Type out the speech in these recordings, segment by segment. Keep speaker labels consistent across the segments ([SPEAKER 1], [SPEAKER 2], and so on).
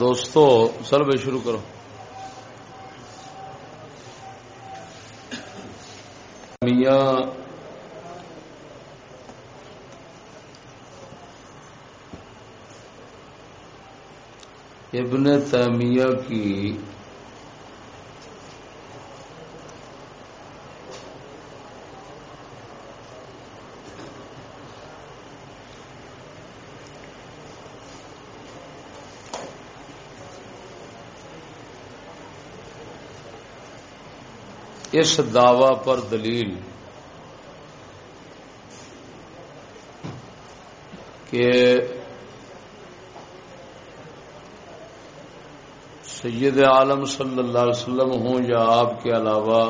[SPEAKER 1] دوستو سر بھائی شروع کرو۔ میاں ابن تیمیہ کی اس دعوی پر دلیل کہ سید عالم صلی اللہ علیہ وسلم ہوں یا آپ کے علاوہ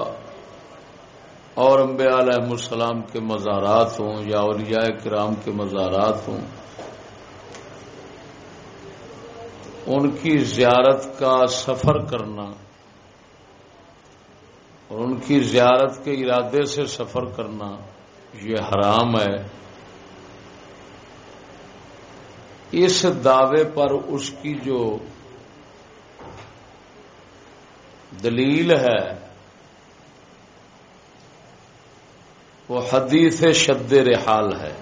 [SPEAKER 1] اور انبیاء علیہ السلام کے مزارات ہوں یا اولیاء کرام کے مزارات ہوں، ان کی زیارت کا سفر کرنا کی زیارت کے ارادے سے سفر کرنا یہ حرام ہے۔ اس دعوے پر اس کی جو دلیل ہے، وہ حدیث شد رحال ہے۔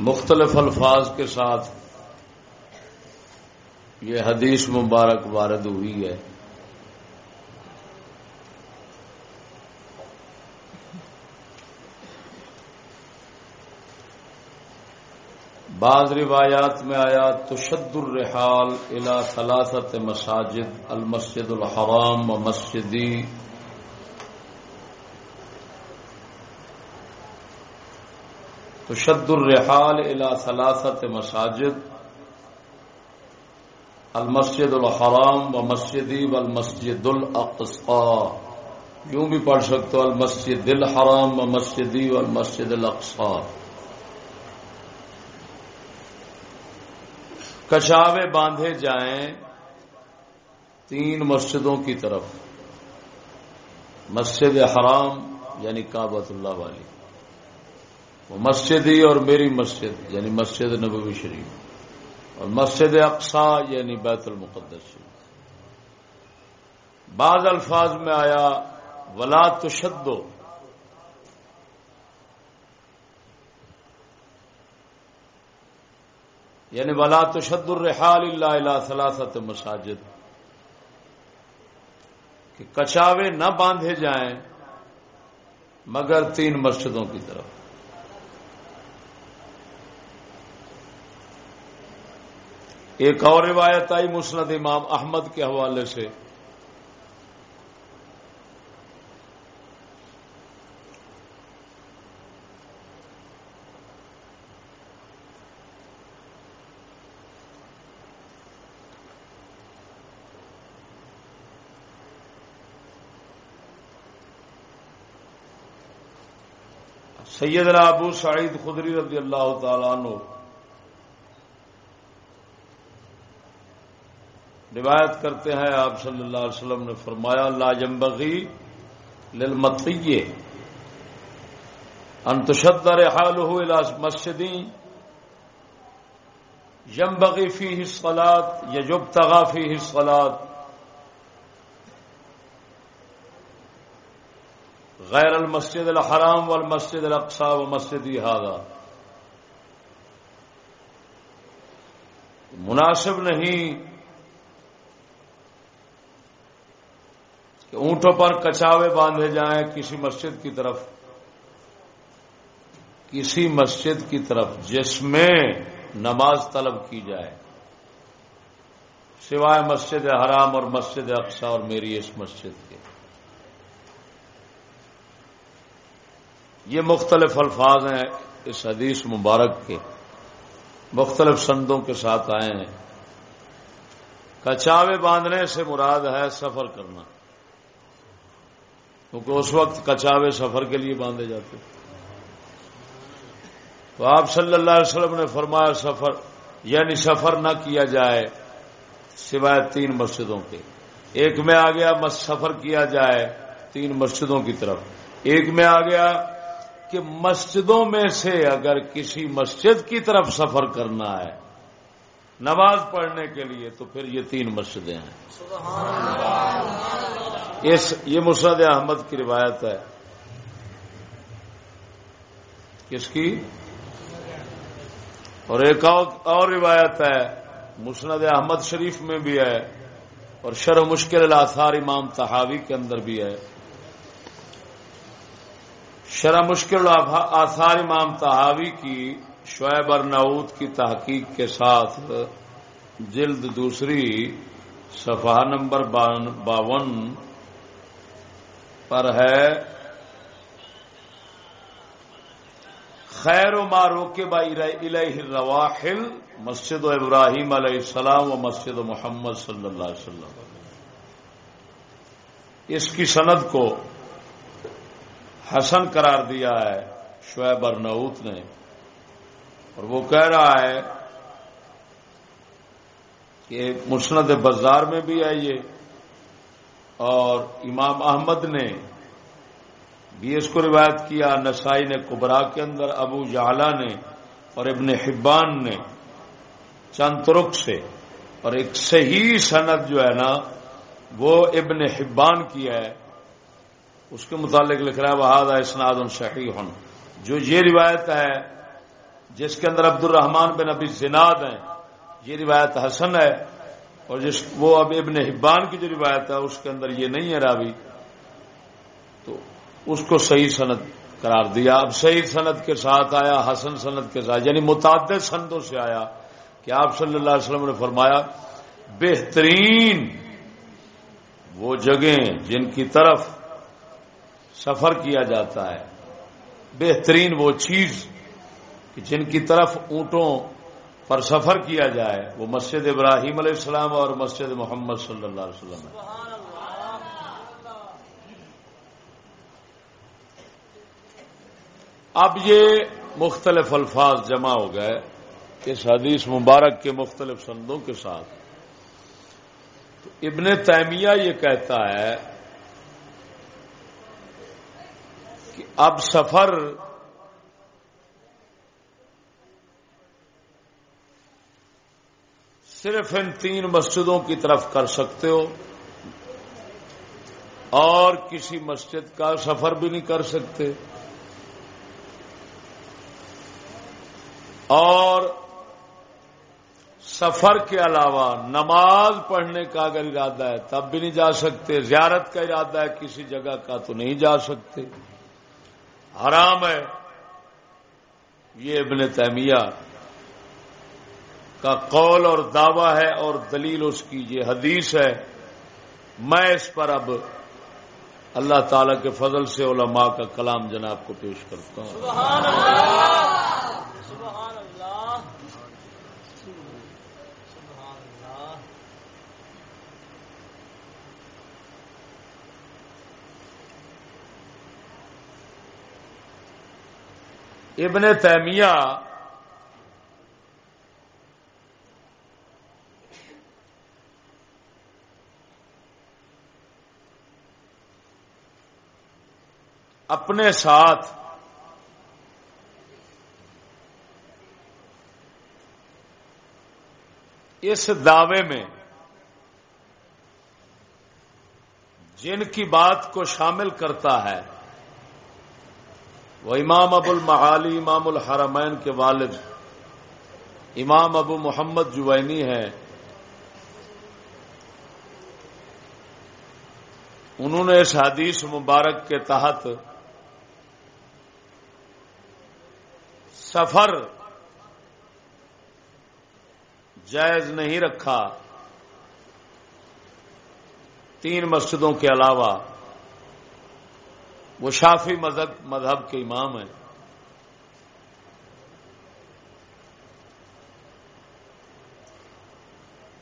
[SPEAKER 1] مختلف الفاظ کے ساتھ یہ حدیث مبارک وارد ہوئی ہے۔ بعض روایات میں آیا، تشد الرحال الى ثلاثت مساجد، المسجد الحرام و مسجدی۔ تشد الرحال الى ثلاثت مساجد المسجد الحرام و مسجدی و المسجد الاقصا یوں بھی پڑھ سکتے ہو، المسجد الحرام و مسجدی و المسجد الاقصا باندھے جائیں تین مسجدوں کی طرف۔ مسجد حرام یعنی کابت اللہ والی۔ وہ مسجدی اور میری مسجد یعنی مسجد نبوی شریف۔ اور مسجد اقسا یعنی بیت المقدس شریف بعض الفاظ میں آیا، ولا تشدو۔ یعنی ولا تشد الرحال اللہ اللہ مساجد۔ کہ کچاوے نہ باندھے جائیں، مگر تین مسجدوں کی طرف۔ ایک اور روایت آئی مسند امام احمد کے حوالے سے۔ سیدنا ابو سعید خدری رضی اللہ تعالیٰ عنہ روایت کرتے ہیں، آپ صلی اللہ علیہ وسلم نے فرمایا، لا جمبغی للمطیے ان تشد رحاله الى مسجدی ينبغي فيه الصلاة يجب تغا فيه الصلاة غیر المسجد الحرام والمسجد الاقصى ومسجد هذا۔ مناسب نہیں کہ اونٹوں پر کچاوے باندھے جائیں کسی مسجد کی طرف، کسی مسجد کی طرف جس میں نماز طلب کی جائے۔ سوائے مسجد حرام اور مسجد اقسا اور میری اس مسجد کے۔ یہ مختلف الفاظ ہیں اس حدیث مبارک کے۔ مختلف سندوں کے ساتھ آئے ہیں۔ کچاوے باندھنے سے مراد ہے سفر کرنا۔ کیونکہ اس وقت کچاوے سفر کے لیے باندھے جاتے تو آپ صلی اللہ علیہ وسلم نے فرمایا سفر یعنی سفر نہ کیا جائے سوائے تین مسجدوں کے۔ ایک میں آ گیا سفر کیا جائے تین مسجدوں کی طرف۔ ایک میں آ گیا کہ مسجدوں میں سے اگر کسی مسجد کی طرف سفر کرنا ہے نماز پڑھنے کے لیے تو پھر یہ تین مسجدیں ہیں۔ اس یہ مسرد احمد کی روایت ہے کس کی اور ایک اور روایت ہے مسند احمد شریف میں بھی ہے اور شر مشکل الاثار امام تحاوی کے اندر بھی ہے شرح مشکل آثار امام تحاوی کی شعیب ارنعود کی تحقیق کے ساتھ جلد دوسری صفحہ نمبر باون پر ہے۔ خیر و مارو کے رواحل مسجد و ابراہیم علیہ السلام و مسجد و محمد صلی اللہ علیہ وسلم۔ اس کی سند کو حسن قرار دیا ہے شعیب ارنعوت نے۔ اور وہ کہہ رہا ہے کہ مسند بازار میں بھی ہے یہ۔ اور امام احمد نے بھی اس کو روایت کیا، نسائی نے کبرا کے اندر، ابو جہلا نے اور ابن حبان نے چند ترک سے۔ اور ایک صحیح صنعت جو ہے نا، وہ ابن حبان کی ہے۔ اس کے متعلق لکھ رہا ہے بہاد اسناد الشحی ہن۔ جو یہ روایت ہے، جس کے اندر عبد الرحمان بن ابی زناد ہیں، یہ روایت حسن ہے۔ اور جس وہ اب ابن حبان کی جو روایت ہے، اس کے اندر یہ نہیں ہے راوی، تو اس کو صحیح صنعت قرار دیا۔ اب صحیح صنعت کے ساتھ آیا، حسن صنعت کے ساتھ یعنی متعدد سندوں سے آیا کہ آپ صلی اللہ علیہ وسلم نے فرمایا، بہترین وہ جگہیں جن کی طرف سفر کیا جاتا ہے۔ بہترین وہ چیز کہ جن کی طرف اونٹوں پر سفر کیا جائے، وہ مسجد ابراہیم علیہ السلام اور مسجد محمد صلی اللہ علیہ وسلم ہے۔ اب یہ مختلف الفاظ جمع ہو گئے اس حدیث مبارک کے مختلف سندوں کے ساتھ۔ تو ابن تیمیہ یہ کہتا ہے کہ اب سفر صرف ان تین مسجدوں کی طرف کر سکتے ہو اور کسی مسجد کا سفر بھی نہیں کر سکتے اور سفر کے علاوہ نماز پڑھنے کا اگر ارادہ ہے تب بھی نہیں جا سکتے زیارت کا ارادہ ہے کسی جگہ کا تو نہیں جا سکتے حرام ہے یہ ابن تیمیہ کا قول اور دعویٰ ہے اور دلیل اس کی، یہ حدیث ہے۔ میں اس پر اب اللہ تعالی کے فضل سے علماء کا کلام جناب کو پیش کرتا ہوں۔ سبحان سبحان اللہ اللہ ابن تیمیہ اپنے ساتھ اس دعوے میں جن کی بات کو شامل کرتا ہے، وہ امام ابو المعالی، امام الحرمین کے والد، امام ابو محمد جوینی ہے انہوں نے اس حدیث مبارک کے تحت سفر جائز نہیں رکھا۔ تین مسجدوں کے علاوہ وہ شافی مذہب مذہب کے امام ہیں۔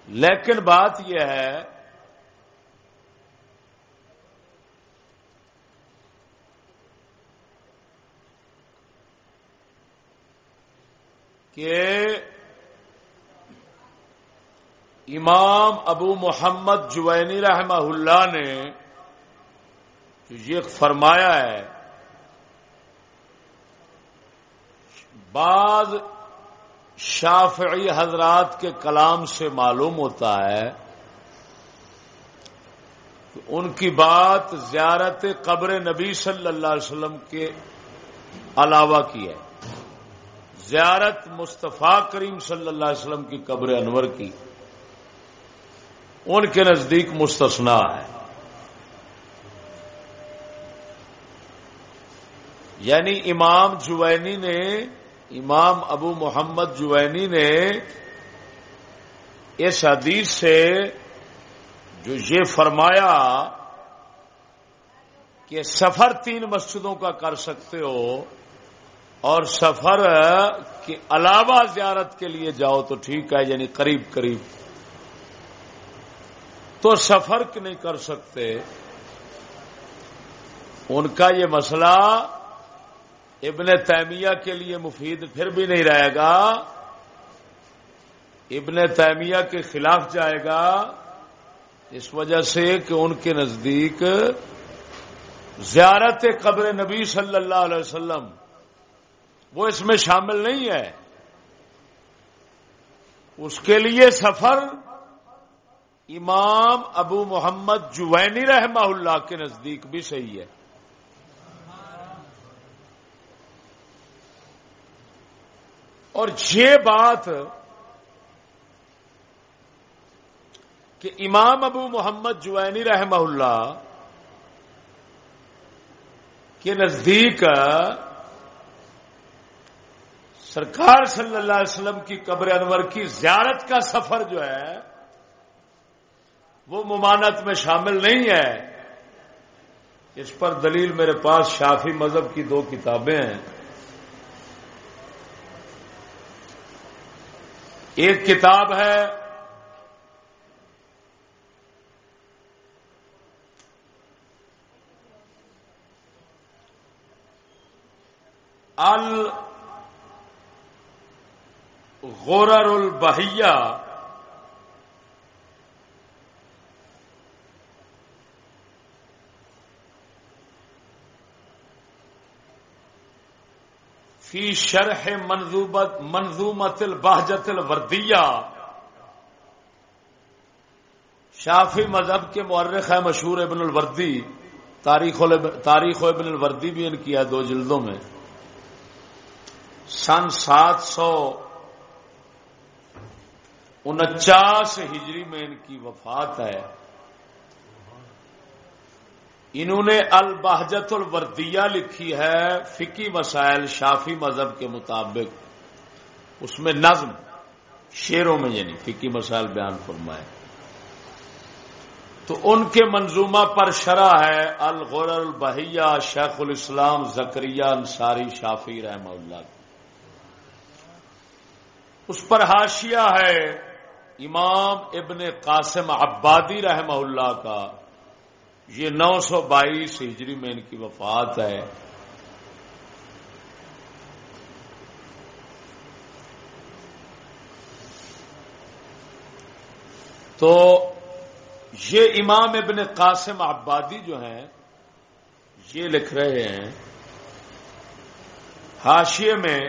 [SPEAKER 1] لیکن بات یہ ہے کہ امام ابو محمد جوینی رحمہ اللہ نے یہ فرمایا ہے، بعض شافعی حضرات کے کلام سے معلوم ہوتا ہے کہ ان کی بات زیارت قبر نبی صلی اللہ علیہ وسلم کے علاوہ کی ہے۔ زیارت مصطفیٰ کریم صلی اللہ علیہ وسلم کی قبر انور کی۔ ان کے نزدیک مستثنا ہے۔ یعنی امام جوینی نے، امام ابو محمد جوینی نے اس حدیث سے جو یہ فرمایا کہ سفر تین مسجدوں کا کر سکتے ہو اور سفر کے علاوہ زیارت کے لیے جاؤ تو ٹھیک ہے یعنی قریب قریب۔ تو سفر نہیں کر سکتے، ان کا یہ مسئلہ ابن تیمیہ کے لیے مفید پھر بھی نہیں رہے گا۔ ابن تیمیہ کے خلاف جائے گا، اس وجہ سے کہ ان کے نزدیک زیارت قبر نبی صلی اللہ علیہ وسلم وہ اس میں شامل نہیں ہے۔ اس کے لیے سفر امام ابو محمد جوینی رحمہ اللہ کے نزدیک بھی صحیح ہے۔ اور یہ بات کہ امام ابو محمد جوینی رحمہ اللہ کے نزدیک سرکار صلی اللہ علیہ وسلم کی قبر انور کی زیارت کا سفر جو ہے، وہ ممانت میں شامل نہیں ہے۔ اس پر دلیل میرے پاس شافی مذہب کی دو کتابیں ہیں۔ ایک کتاب ہے، ال الغرر البحیہ فی شرح منظومت منظومت البہجت الوردیہ۔ شافی مذہب کے مورخ ہے مشہور ابن الوردی۔ تاریخ تاریخ ابن الوردی بھی ان کیا دو جلدوں میں۔ سن سات سو انچاس ہجری میں ان کی وفات ہے۔ انہوں نے البہجت الوردیہ لکھی ہے فکی مسائل شافی مذہب کے مطابق۔ اس میں نظم شیروں میں یعنی فکی مسائل بیان فرمائے۔ تو ان کے منظومہ پر شرح ہے، الغر البحیہ شیخ الاسلام زکریہ انصاری شافی رحمہ اللہ۔ اس پر حاشیہ ہے امام ابن قاسم عبادی رحمہ اللہ کا یہ نو سو بائیس ہجری میں ان کی وفات ہے۔ تو یہ امام ابن قاسم عبادی جو ہیں، یہ لکھ رہے ہیں، حاشیے میں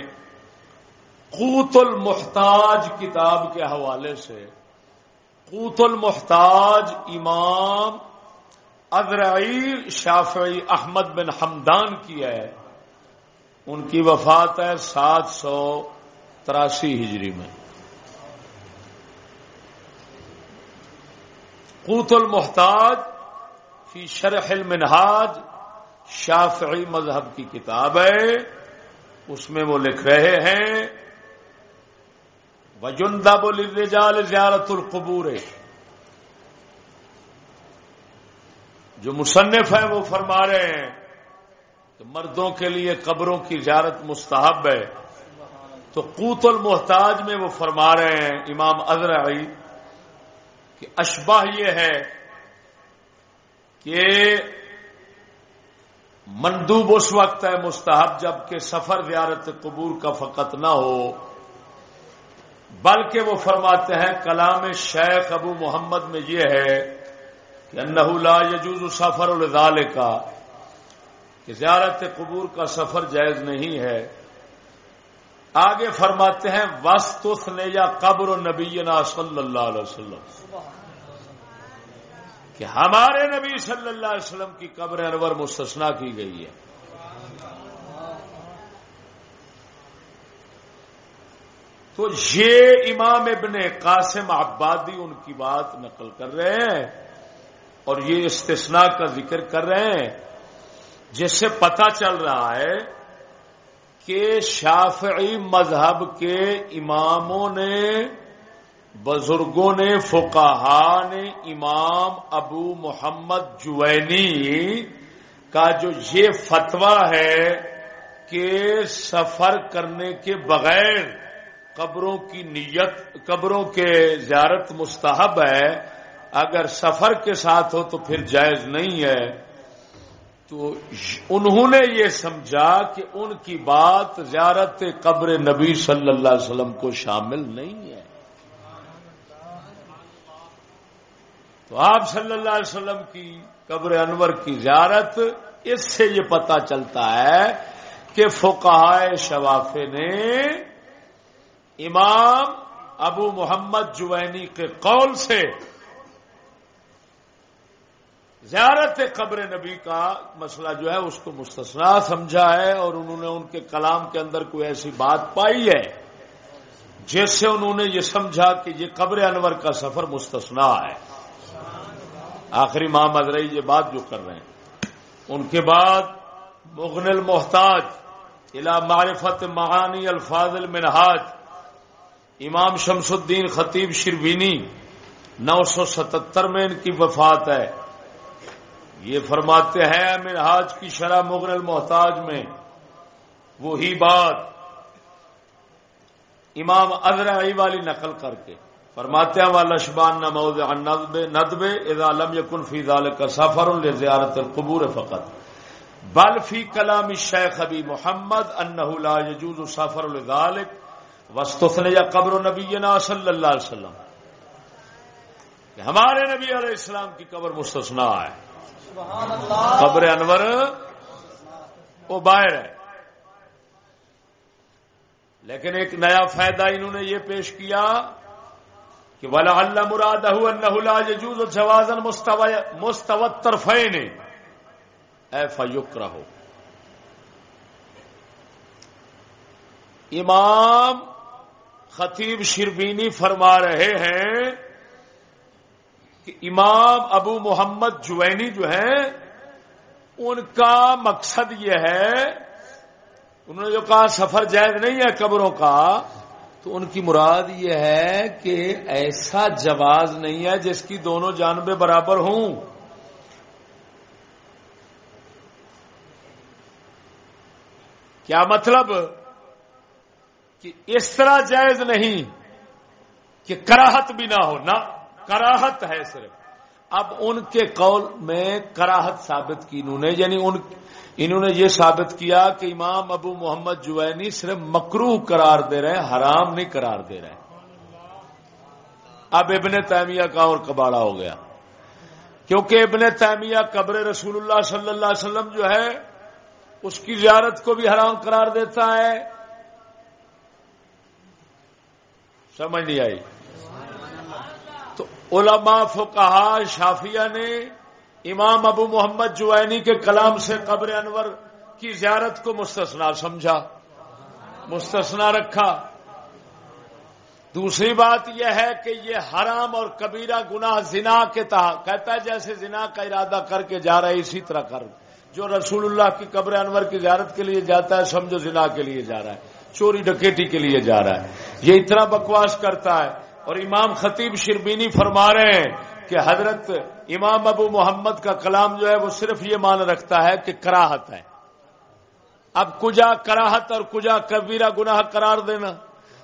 [SPEAKER 1] قوت المحتاج کتاب کے حوالے سے، قوت المحتاج امام ادرعی شافعی احمد بن حمدان کی ہے۔ ان کی وفات ہے سات سو تراسی ہجری میں۔ قوت المحتاج فی شرح المنہاج شافعی مذہب کی کتاب ہے۔ اس میں وہ لکھ رہے ہیں وجندہ بول جال زیارت القبور جو مصنف ہیں وہ فرما رہے ہیں کہ مردوں کے لیے قبروں کی زیارت مستحب ہے۔ تو قوت المحتاج میں وہ فرما رہے ہیں امام ازرعی کہ اشباہ یہ ہے کہ مندوب اس وقت ہے مستحب جبکہ سفر زیارت قبور کا فقط نہ ہو۔ بلکہ وہ فرماتے ہیں، کلام شیخ ابو محمد میں یہ ہے کہ انہو لا یجوز سفر الدال کا کہ زیارت قبور کا سفر جائز نہیں ہے۔ آگے فرماتے ہیں وسط نے یا قبر و نبی صلی اللہ علیہ وسلم۔ کہ ہمارے نبی صلی اللہ علیہ وسلم کی قبر انور مستثنا کی گئی ہے۔ تو یہ امام ابن قاسم عبادی ان کی بات نقل کر رہے ہیں اور یہ استثناء کا ذکر کر رہے ہیں، جس سے پتا چل رہا ہے کہ شافعی مذہب کے اماموں نے، بزرگوں نے، فقہا نے امام ابو محمد جوینی کا جو یہ فتویٰ ہے کہ سفر کرنے کے بغیر قبروں کی نیت، قبروں کے زیارت مستحب ہے، اگر سفر کے ساتھ ہو تو پھر جائز نہیں ہے۔ تو انہوں نے یہ سمجھا کہ ان کی بات زیارت قبر نبی صلی اللہ علیہ وسلم کو شامل نہیں ہے۔ تو آپ صلی اللہ علیہ وسلم کی قبر انور کی زیارت، اس سے یہ پتا چلتا ہے کہ فقہ شوافے نے امام ابو محمد جوینی کے قول سے زیارت قبر نبی کا مسئلہ جو ہے اس کو مستثنا سمجھا ہے اور انہوں نے ان کے کلام کے اندر کوئی ایسی بات پائی ہے جس سے انہوں نے یہ سمجھا کہ یہ قبر انور کا سفر مستثنا ہے۔ آخری ماہ مدرئی یہ بات جو کر رہے ہیں۔ ان کے بعد مغن المحتاج الا معرفت معانی الفاظ المنہاج امام شمس الدین خطیب شروینی نو سو ستتر میں ان کی وفات ہے۔ یہ فرماتے ہیں منہاج کی شرح مغن المحتاج میں وہی بات امام ادرائی والی نقل کر کے فرماتے ہیں، والا شبان ندب اذا لم يكن في ذلك سفر لزيارت القبور فقط۔ بل فی کلام الشیخ ابی محمد انه لا يجوز سفر لذلك واستثنى یا قبر نبینا صلی اللہ علیہ وسلم۔ کہ ہمارے نبی علیہ السلام کی قبر مستثنا ہے۔ قبر انور وہ باہر ہے۔ لیکن ایک نیا فائدہ انہوں نے یہ پیش کیا کہ ولا اللہ مراد لا يجوز جوازا مستوى الطرفين اے فیکرہ امام خطیب شربینی فرما رہے ہیں کہ امام ابو محمد جوینی جو ہیں، ان کا مقصد یہ ہے، انہوں نے جو کہا سفر جائز نہیں ہے قبروں کا، تو ان کی مراد یہ ہے کہ ایسا جواز نہیں ہے جس کی دونوں جانبیں برابر ہوں۔ کیا مطلب؟ کہ اس طرح جائز نہیں کہ کراہت بھی نہ ہو، نہ، کراہت ہے صرف۔ اب ان کے قول میں کراہت ثابت کی انہوں نے یعنی ان، انہوں نے یہ ثابت کیا کہ امام ابو محمد جوینی صرف مکرو قرار دے رہے ہیں، حرام نہیں قرار دے رہے اب ابن تیمیہ کا اور کباڑا ہو گیا۔ کیونکہ ابن تیمیہ قبر رسول اللہ صلی اللہ علیہ وسلم جو ہے، اس کی زیارت کو بھی حرام قرار دیتا ہے۔ سمجھ نہیں آئی۔ تو علماء فقہا شافیہ نے امام ابو محمد جوینی کے کلام سے قبر انور کی زیارت کو مستثنا سمجھا مستثنا رکھا۔ دوسری بات یہ ہے کہ یہ حرام اور کبیرہ گناہ زنا کے تحت کہتا ہے جیسے زنا کا ارادہ کر کے جا رہا ہے، اسی طرح کر۔ جو رسول اللہ کی قبر انور کی زیارت کے لیے جاتا ہے، سمجھو زنا کے لیے جا رہا ہے، چوری ڈکیٹی کے لیے جا رہا ہے۔ یہ اتنا بکواس کرتا ہے اور امام خطیب شربینی فرما رہے ہیں کہ حضرت امام ابو محمد کا کلام جو ہے وہ صرف یہ مان رکھتا ہے کہ کراہت ہے۔ اب کجا کراہت اور کجا کبیرہ گناہ قرار دینا۔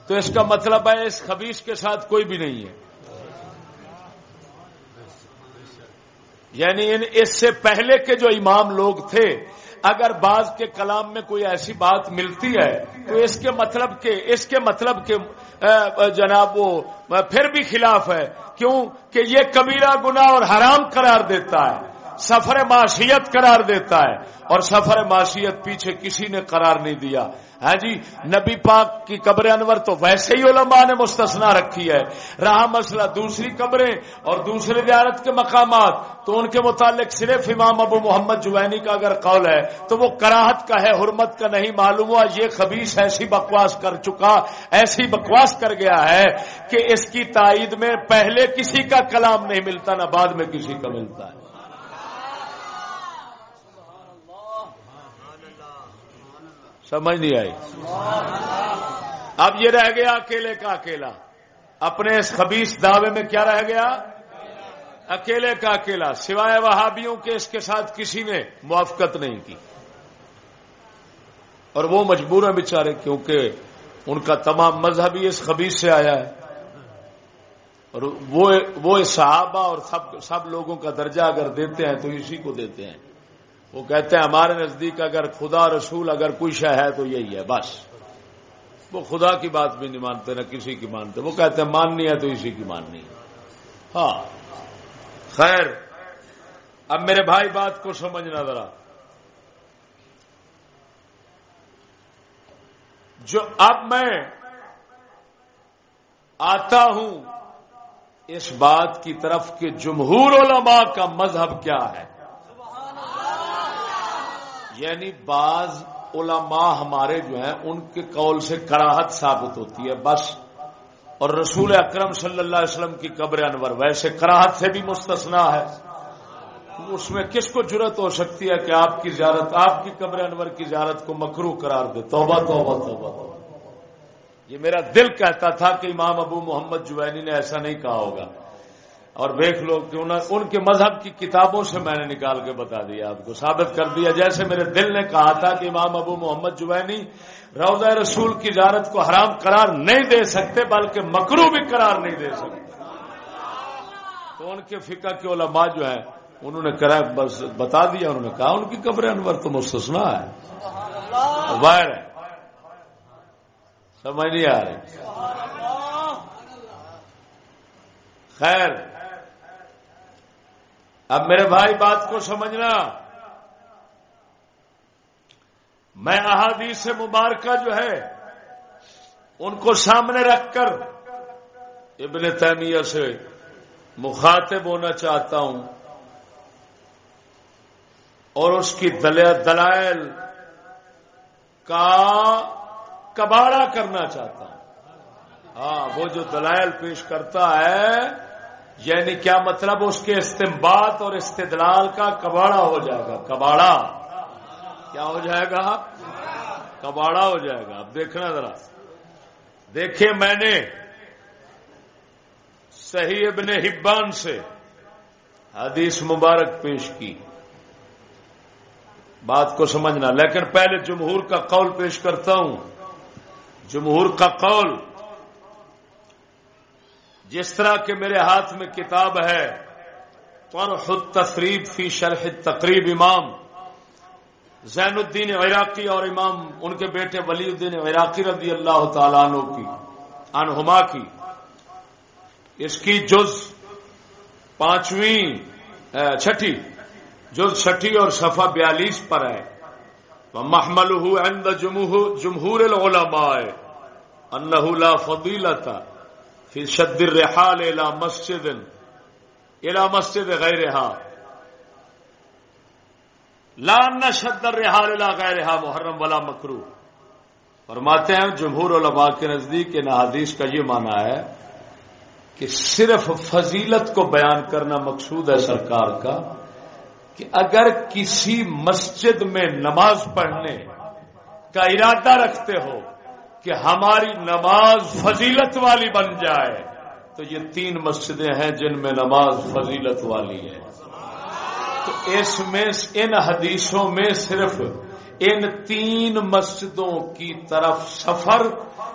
[SPEAKER 1] تو اس کا مطلب ہے اس خبیص کے ساتھ کوئی بھی نہیں ہے۔ یعنی اس سے پہلے کے جو امام لوگ تھے اگر بعض کے کلام میں کوئی ایسی بات ملتی ہے، تو اس کے مطلب کے، اس کے مطلب کے جناب وہ پھر بھی خلاف ہے۔ کیوں؟ کہ یہ کبیرہ گنا اور حرام قرار دیتا ہے۔ سفر معاشیت قرار دیتا ہے۔ اور سفر معاشیت پیچھے کسی نے قرار نہیں دیا۔ ہاں جی نبی پاک کی قبر انور تو ویسے ہی علماء نے مستثنا رکھی ہے۔ رہا مسئلہ دوسری قبریں اور دوسرے زیارت کے مقامات، تو ان کے متعلق صرف امام ابو محمد جوینی کا اگر قول ہے، تو وہ کراہت کا ہے، حرمت کا نہیں معلوم ہوا۔ یہ خبیص ایسی بکواس کر چکا، ایسی بکواس کر گیا ہے کہ اس کی تائید میں پہلے کسی کا کلام نہیں ملتا، نہ بعد میں کسی کا ملتا ہے۔ سمجھ نہیں آئی۔ اب یہ رہ گیا اکیلے کا اکیلا۔ اپنے اس خبیص دعوے میں کیا رہ گیا؟ اکیلے کا اکیلا۔ سوائے وہابیوں کے اس کے ساتھ کسی نے موافقت نہیں کی۔ اور وہ مجبور ہیں بےچارے کیونکہ ان کا تمام مذہب ہی اس خبیص سے آیا ہے۔ اور وہ صحابہ اور سب سب لوگوں کا درجہ اگر دیتے ہیں تو اسی کو دیتے ہیں۔ وہ کہتے ہیں ہمارے نزدیک اگر خدا رسول اگر کوئی شہ ہے تو یہی ہے، بس۔ وہ خدا کی بات بھی نہیں مانتے، نہ کسی کی مانتے۔ وہ کہتے ہیں ماننی ہے تو اسی کی ماننی ہے۔ ہاں۔ خیر، اب میرے بھائی بات کو سمجھنا ذرا۔ جو اب میں آتا ہوں اس بات کی طرف کہ جمہور علماء کا مذہب کیا ہے۔ یعنی بعض علماء ہمارے جو ہیں، ان کے قول سے کراہت ثابت ہوتی ہے، بس۔ اور رسول اکرم صلی اللہ علیہ وسلم کی قبر انور، ویسے کراہت سے بھی مستثنا ہے۔ اس میں کس کو جرت ہو سکتی ہے کہ آپ کی زیارت، آپ کی قبر انور کی زیارت کو مکرو قرار دے؟ توبہ توبہ توبہ توبہ۔ یہ میرا دل کہتا تھا کہ امام ابو محمد جوینی نے ایسا نہیں کہا ہوگا۔ اور دیکھ لو کہ ان کے مذہب کی کتابوں سے میں نے نکال کے بتا دیا آپ کو ثابت کر دیا۔ جیسے میرے دل نے کہا تھا کہ امام ابو محمد جوینی روضہ رسول کی زیارت کو حرام قرار نہیں دے سکتے، بلکہ مکرو بھی قرار نہیں دے سکتے۔ تو ان کے فقہ کے علماء جو ہیں، انہوں نے کرا، بس بتا دیا، انہوں نے کہا ان کی قبر انور تو مستثنا ہے ہے۔ سمجھ نہیں آ رہی۔ خیر۔ اب میرے بھائی بات کو سمجھنا۔ میں احادیث سے مبارکہ جو ہے، ان کو سامنے رکھ کر ابن تیمیہ سے مخاطب ہونا چاہتا ہوں۔ اور اس کی دلائل کا کباڑا کرنا چاہتا ہوں۔ ہاں وہ جو دلائل پیش کرتا ہے یعنی کیا مطلب اس کے استمباد اور استدلال کا کباڑا ہو جائے گا؟ کباڑا۔ کیا ہو جائے گا؟ کباڑا ہو جائے گا۔ اب دیکھنا ذرا۔ دیکھیے میں نے صحیح ابن حبان سے حدیث مبارک پیش کی۔ بات کو سمجھنا۔ لیکن پہلے جمہور کا قول پیش کرتا ہوں۔ جمہور کا قول۔ جس طرح کے میرے ہاتھ میں کتاب ہے، طرح التقریب فی شرح تقریب امام۔ زین الدین عراقی اور امام ان کے بیٹے ولی الدین عراقی رضی اللہ تعالیٰ عنہ کی انہما کی۔ اس کی جز پانچویں چھٹی۔ جز چھٹی اور صفحہ بیالیس پر ہے۔ محمل جمہور العلماء انہ لا فضیلتا پھر شد الرحال الى مسجد الى مسجد غیرها لا ان شد الرحال الى غیرها محرم ولا مکرو فرماتے ہیں جمہور علماء کے نزدیک ان حدیث کا یہ معنی ہے کہ صرف فضیلت کو بیان کرنا مقصود ہے سرکار کا کہ اگر کسی مسجد میں نماز پڑھنے کا ارادہ رکھتے ہو کہ ہماری نماز فضیلت والی بن جائے۔ تو یہ تین مسجدیں ہیں جن میں نماز فضیلت والی ہے۔ تو اس میں ان حدیثوں میں صرف ان تین مسجدوں کی طرف سفر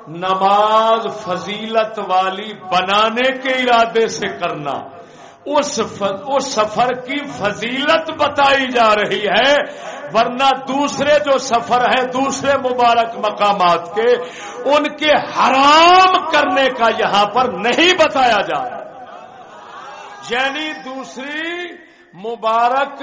[SPEAKER 1] نماز فضیلت والی بنانے کے ارادے سے کرنا۔ اس سفر کی فضیلت بتائی جا رہی ہے، ورنہ دوسرے جو سفر ہیں، دوسرے مبارک مقامات کے، ان کے حرام کرنے کا یہاں پر نہیں بتایا جا رہا۔ یعنی دوسری مبارک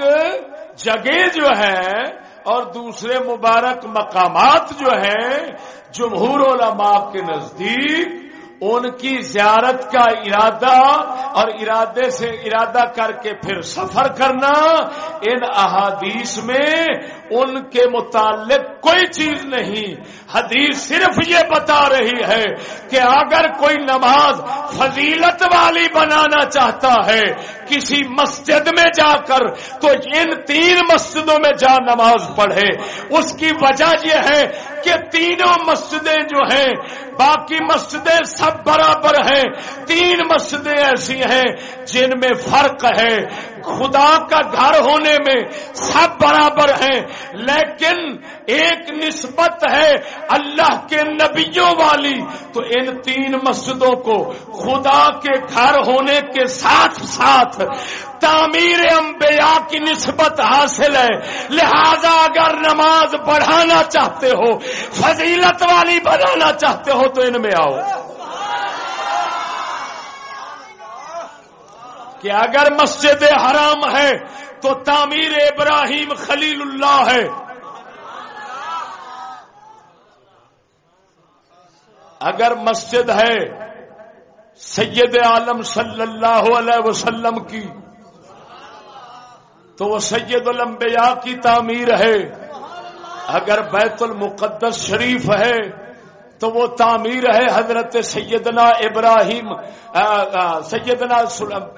[SPEAKER 1] جگہ جو ہے اور دوسرے مبارک مقامات جو ہیں، جمہور علماء کے نزدیک ان کی زیارت کا ارادہ اور ارادے سے ارادہ کر کے پھر سفر کرنا ان احادیث میں ان کے متعلق کوئی چیز نہیں۔ حدیث صرف یہ بتا رہی ہے کہ اگر کوئی نماز فضیلت والی بنانا چاہتا ہے کسی مسجد میں جا کر، تو ان تین مسجدوں میں جا نماز پڑھے۔ اس کی وجہ یہ ہے کہ تینوں مسجدیں جو ہیں، باقی مسجدیں سب برابر ہیں۔ تین مسجدیں ایسی ہیں جن میں فرق ہے۔ خدا کا گھر ہونے میں سب برابر ہیں، لیکن ایک نسبت ہے اللہ کے نبیوں والی۔ تو ان تین مسجدوں کو خدا کے گھر ہونے کے ساتھ ساتھ تعمیر انبیاء کی نسبت حاصل ہے۔ لہذا اگر نماز پڑھانا چاہتے ہو، فضیلت والی بنانا چاہتے ہو تو ان میں آؤ۔ کہ اگر مسجد حرام ہے تو تعمیر ابراہیم خلیل اللہ ہے۔ اگر مسجد ہے سید عالم صلی اللہ علیہ وسلم کی، تو وہ سید الانبیاء کی تعمیر ہے۔ اگر بیت المقدس شریف ہے تو وہ تعمیر ہے حضرت سیدنا ابراہیم سیدنا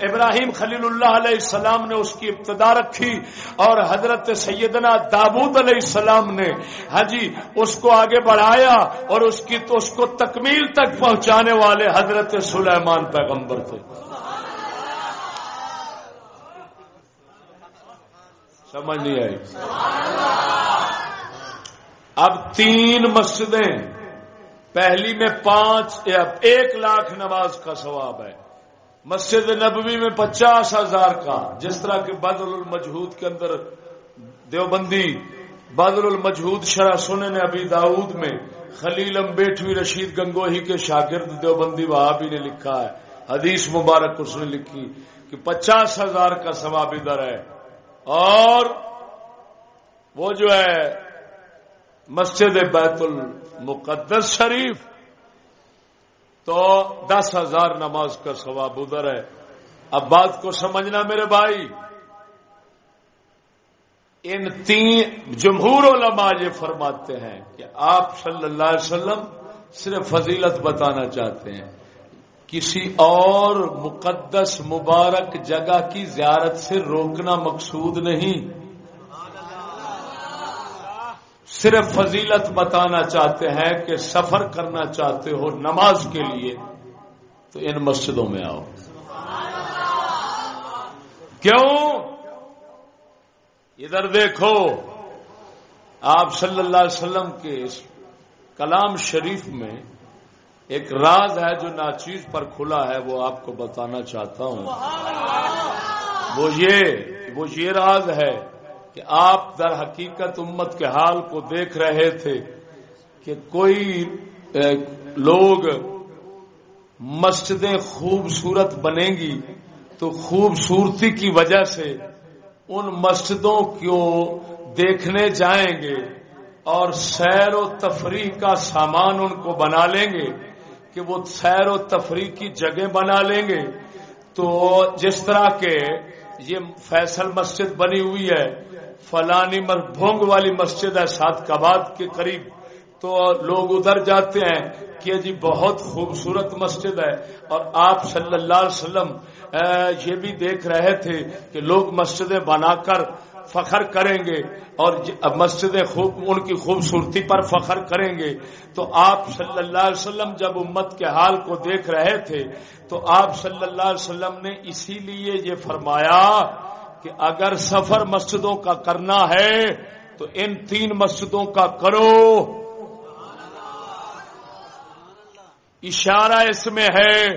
[SPEAKER 1] ابراہیم خلیل اللہ علیہ السلام نے اس کی ابتدا رکھی اور حضرت سیدنا دابود علیہ السلام نے ہاں جی اس کو آگے بڑھایا اور اس کی تو اس کو تکمیل تک پہنچانے والے حضرت سلیمان پیغمبر تھے۔ سمجھ نہیں آئی۔ اب تین مسجدیں پہلی میں پانچ ایک لاکھ نماز کا ثواب ہے۔ مسجد نبوی میں پچاس ہزار کا، جس طرح کے بدل المجہود کے اندر دیوبندی بدل المجہود شرح سنے نے ابھی داود میں خلیل بیٹھوی رشید گنگوہی کے شاگرد دیوبندی وہابی نے لکھا ہے۔ حدیث مبارک اس نے لکھی کہ پچاس ہزار کا ثواب ادھر ہے۔ اور وہ جو ہے مسجد بیت المقدس شریف تو دس ہزار نماز کا ثواب ادھر ہے۔ اب بات کو سمجھنا میرے بھائی، ان تین جمہور علماء یہ فرماتے ہیں کہ آپ صلی اللہ علیہ وسلم صرف فضیلت بتانا چاہتے ہیں۔ کسی اور مقدس مبارک جگہ کی زیارت سے روکنا مقصود نہیں۔ صرف فضیلت بتانا چاہتے ہیں کہ سفر کرنا چاہتے ہو نماز کے لیے، تو ان مسجدوں میں آؤ۔ کیوں؟ ادھر دیکھو، آپ صلی اللہ علیہ وسلم کے کلام شریف میں ایک راز ہے جو ناچیز پر کھلا ہے، وہ آپ کو بتانا چاہتا ہوں۔ وہ یہ وہ یہ راز ہے کہ آپ در حقیقت امت کے حال کو دیکھ رہے تھے کہ کوئی لوگ مسجدیں خوبصورت بنیں گی تو خوبصورتی کی وجہ سے ان مسجدوں کو دیکھنے جائیں گے اور سیر و تفریح کا سامان ان کو بنا لیں گے کہ وہ سیر و تفریح کی جگہ بنا لیں گے تو جس طرح کے یہ فیصل مسجد بنی ہوئی ہے فلانی بھونگ والی مسجد ہے سات کباد کے قریب۔ تو لوگ ادھر جاتے ہیں کہ جی بہت خوبصورت مسجد ہے۔ اور آپ صلی اللہ علیہ وسلم یہ بھی دیکھ رہے تھے کہ لوگ مسجدیں بنا کر فخر کریں گے اور مسجدیں خوب، ان کی خوبصورتی پر فخر کریں گے۔ تو آپ صلی اللہ علیہ وسلم جب امت کے حال کو دیکھ رہے تھے، تو آپ صلی اللہ علیہ وسلم نے اسی لیے یہ فرمایا کہ اگر سفر مسجدوں کا کرنا ہے تو ان تین مسجدوں کا کرو۔ اشارہ اس میں ہے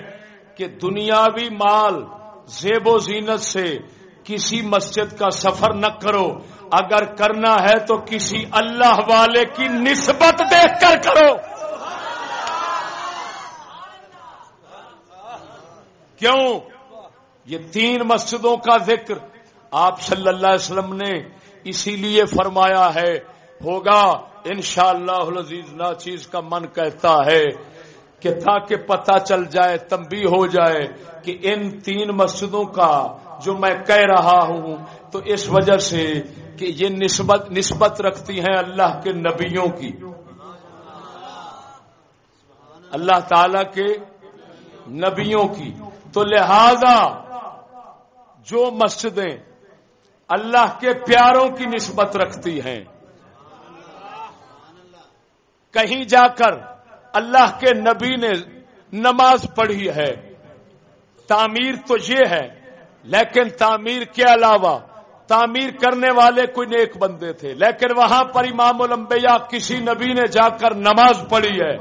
[SPEAKER 1] کہ دنیاوی مال زیب و زینت سے کسی مسجد کا سفر نہ کرو۔ اگر کرنا ہے تو کسی اللہ والے کی نسبت دیکھ کر کرو۔ کیوں؟ یہ تین مسجدوں کا ذکر آپ صلی اللہ علیہ وسلم نے اسی لیے فرمایا ہے، ہوگا، انشاءاللہ شاء اللہ چیز کا من کہتا ہے کہ تاکہ پتہ چل جائے تمبی ہو جائے کہ ان تین مسجدوں کا جو میں کہہ رہا ہوں، تو اس وجہ سے کہ یہ نسبت نسبت رکھتی ہیں اللہ کے نبیوں کی۔ اللہ تعالی کے نبیوں کی۔ تو لہذا جو مسجدیں اللہ کے پیاروں کی نسبت رکھتی ہیں۔ کہیں جا کر اللہ کے نبی نے نماز پڑھی ہے۔ تعمیر تو یہ ہے، لیکن تعمیر کے علاوہ تعمیر کرنے والے کوئی نیک بندے تھے۔ لیکن وہاں پر امام الانبیاء کسی نبی نے جا کر نماز پڑھی ہے۔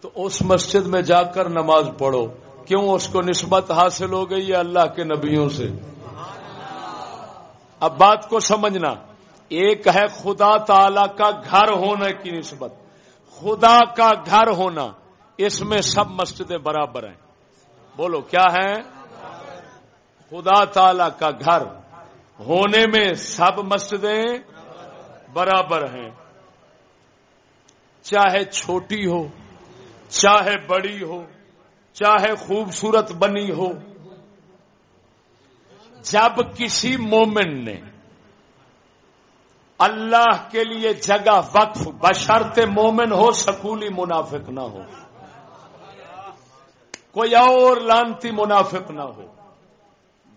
[SPEAKER 1] تو اس مسجد میں جا کر نماز پڑھو۔ کیوں اس کو نسبت حاصل ہو گئی ہے اللہ کے نبیوں سے؟ اب بات کو سمجھنا، ایک ہے خدا تعالی کا گھر ہونے کی نسبت۔ خدا کا گھر ہونا، اس میں سب مسجدیں برابر ہیں۔ بولو، کیا ہے؟ خدا تعالی کا گھر۔ ہونے میں سب مسجدیں برابر ہیں۔ چاہے چھوٹی ہو، چاہے بڑی ہو، چاہے خوبصورت بنی ہو جب کسی مومن نے اللہ کے لیے جگہ وقف بشرط مومن ہو، سکولی منافق نہ ہو۔ کوئی اور لانتی منافق نہ ہو۔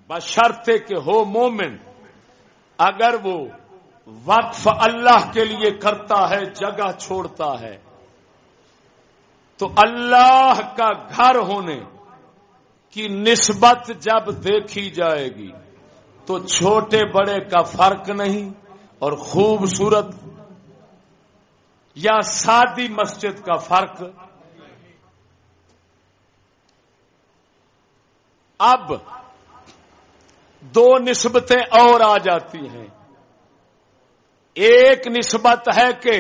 [SPEAKER 1] بشرط کہ ہو مومن، اگر وہ وقف اللہ کے لیے کرتا ہے، جگہ چھوڑتا ہے، تو اللہ کا گھر ہونے کی نسبت جب دیکھی جائے گی تو چھوٹے بڑے کا فرق نہیں اور خوبصورت یا سادی مسجد کا فرق اب دو نسبتیں اور آ جاتی ہیں ایک نسبت ہے کہ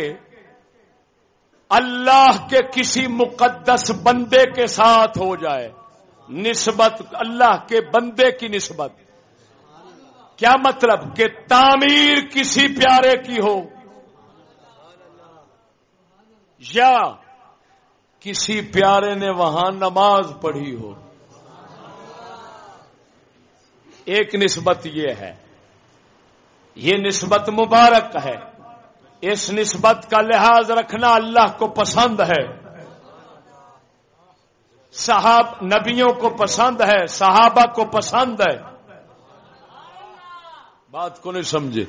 [SPEAKER 1] اللہ کے کسی مقدس بندے کے ساتھ ہو جائے نسبت، اللہ کے بندے کی نسبت۔ کیا مطلب کہ تعمیر کسی پیارے کی ہو؟ یا کسی پیارے نے وہاں نماز پڑھی ہو؟ ایک نسبت یہ ہے۔ یہ نسبت مبارک ہے۔ اس نسبت کا لحاظ رکھنا اللہ کو پسند ہے۔ صحاب نبیوں کو پسند ہے، صحابہ کو پسند ہے۔ بات کو نہیں سمجھے۔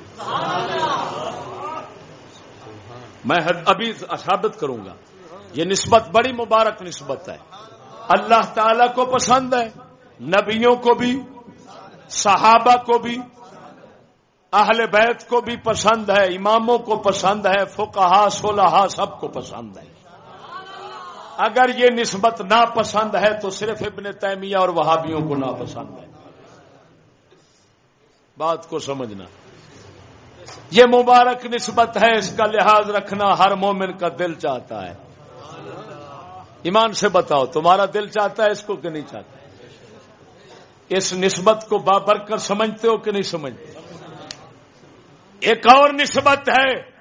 [SPEAKER 1] میں ابھی ثابت کروں گا۔ یہ نسبت بڑی مبارک نسبت ہے۔ اللہ تعالی کو پسند ہے، نبیوں کو بھی، صحابہ کو بھی، اہل بیت کو بھی پسند ہے، اماموں کو پسند ہے، فقہا سولہا سب کو پسند ہے۔ اگر یہ نسبت ناپسند ہے تو صرف ابن تیمیہ اور وہابیوں کو ناپسند ہے۔ بات کو سمجھنا۔ یہ مبارک نسبت ہے، اس کا لحاظ رکھنا ہر مومن کا دل چاہتا ہے۔ ایمان سے بتاؤ، تمہارا دل چاہتا ہے، اس کو کہ نہیں چاہتا اس نسبت کو بابر کر سمجھتے ہو کہ نہیں سمجھتے؟ ایک اور نسبت ہے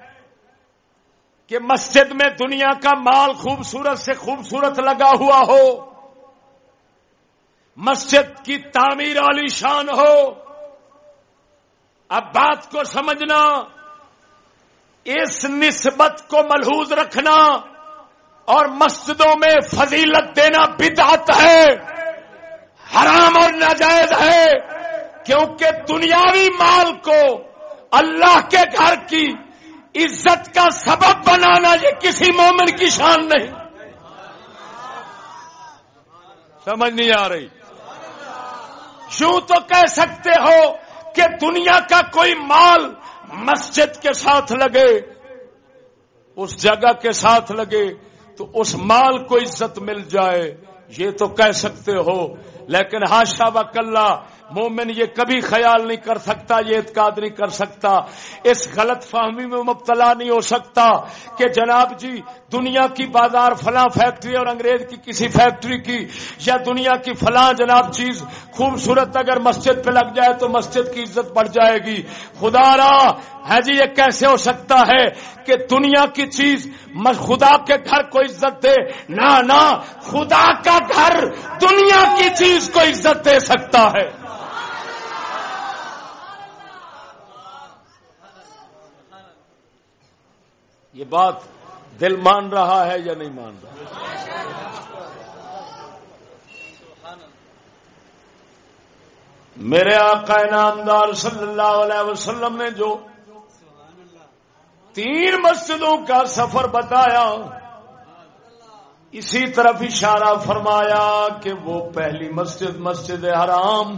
[SPEAKER 1] کہ مسجد میں دنیا کا مال خوبصورت سے خوبصورت لگا ہوا ہو، مسجد کی تعمیر والی شان ہو۔ اب بات کو سمجھنا، اس نسبت کو ملحوظ رکھنا اور مسجدوں میں فضیلت دینا بدعت ہے، حرام اور ناجائز ہے۔ کیونکہ دنیاوی مال کو اللہ کے گھر کی عزت کا سبب بنانا یہ کسی مومن کی شان نہیں۔ سمجھ نہیں آ رہی۔ یوں تو کہہ سکتے ہو کہ دنیا کا کوئی مال مسجد کے ساتھ لگے، اس جگہ کے ساتھ لگے تو اس مال کو عزت مل جائے۔ یہ تو کہہ سکتے ہو، لیکن ہاشا و مومن یہ کبھی خیال نہیں کر سکتا، یہ اعتقاد نہیں کر سکتا۔ اس غلط فہمی میں مبتلا نہیں ہو سکتا کہ جناب جی دنیا کی بازار فلاں فیکٹری اور انگریز کی کسی فیکٹری کی یا دنیا کی فلاں جناب چیز خوبصورت اگر مسجد پہ لگ جائے تو مسجد کی عزت بڑھ جائے گی۔ خدا را، ہے جی یہ کیسے ہو سکتا ہے کہ دنیا کی چیز خدا کے گھر کو عزت دے؟ نہ نہ، خدا کا گھر دنیا کی چیز کو عزت دے سکتا ہے۔ یہ بات دل مان رہا ہے یا نہیں مان رہا؟ میرے آقا نامدار صلی اللہ علیہ وسلم نے جو تین مسجدوں کا سفر بتایا، اسی طرف اشارہ فرمایا کہ وہ پہلی مسجد مسجد حرام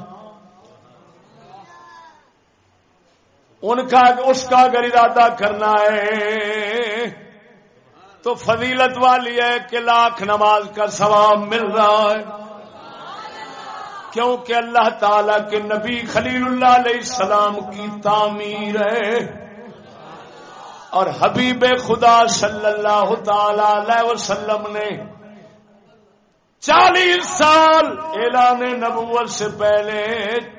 [SPEAKER 1] ان کا اس کا اگر ارادہ کرنا ہے، تو فضیلت والی ہے کہ لاکھ نماز کا ثواب مل رہا ہے۔ کیونکہ اللہ تعالی کے نبی خلیل اللہ علیہ السلام کی تعمیر ہے۔ اور حبیب خدا صلی اللہ تعالی علیہ وسلم نے چالیس سال اعلان نبوت سے پہلے،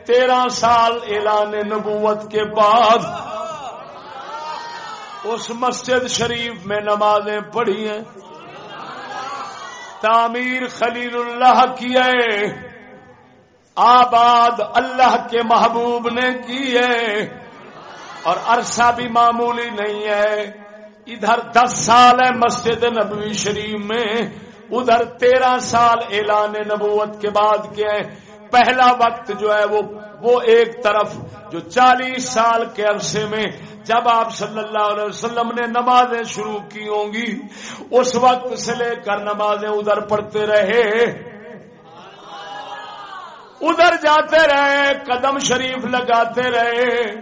[SPEAKER 1] تیرہ سال اعلان نبوت کے بعد اس مسجد شریف میں نمازیں پڑھی ہیں۔ تعمیر خلیل اللہ کی ہے۔ آباد اللہ کے محبوب نے کی ہے۔ اور عرصہ بھی معمولی نہیں ہے۔ ادھر دس سال ہے مسجد نبوی شریف میں۔ ادھر تیرہ سال اعلان نبوت کے بعد کے پہلا وقت جو ہے وہ وہ ایک طرف جو چالیس سال کے عرصے میں جب آپ صلی اللہ علیہ وسلم نے نمازیں شروع کی ہوں گی، اس وقت سے لے کر نمازیں ادھر پڑھتے رہے۔ ادھر جاتے رہے، قدم شریف لگاتے رہے۔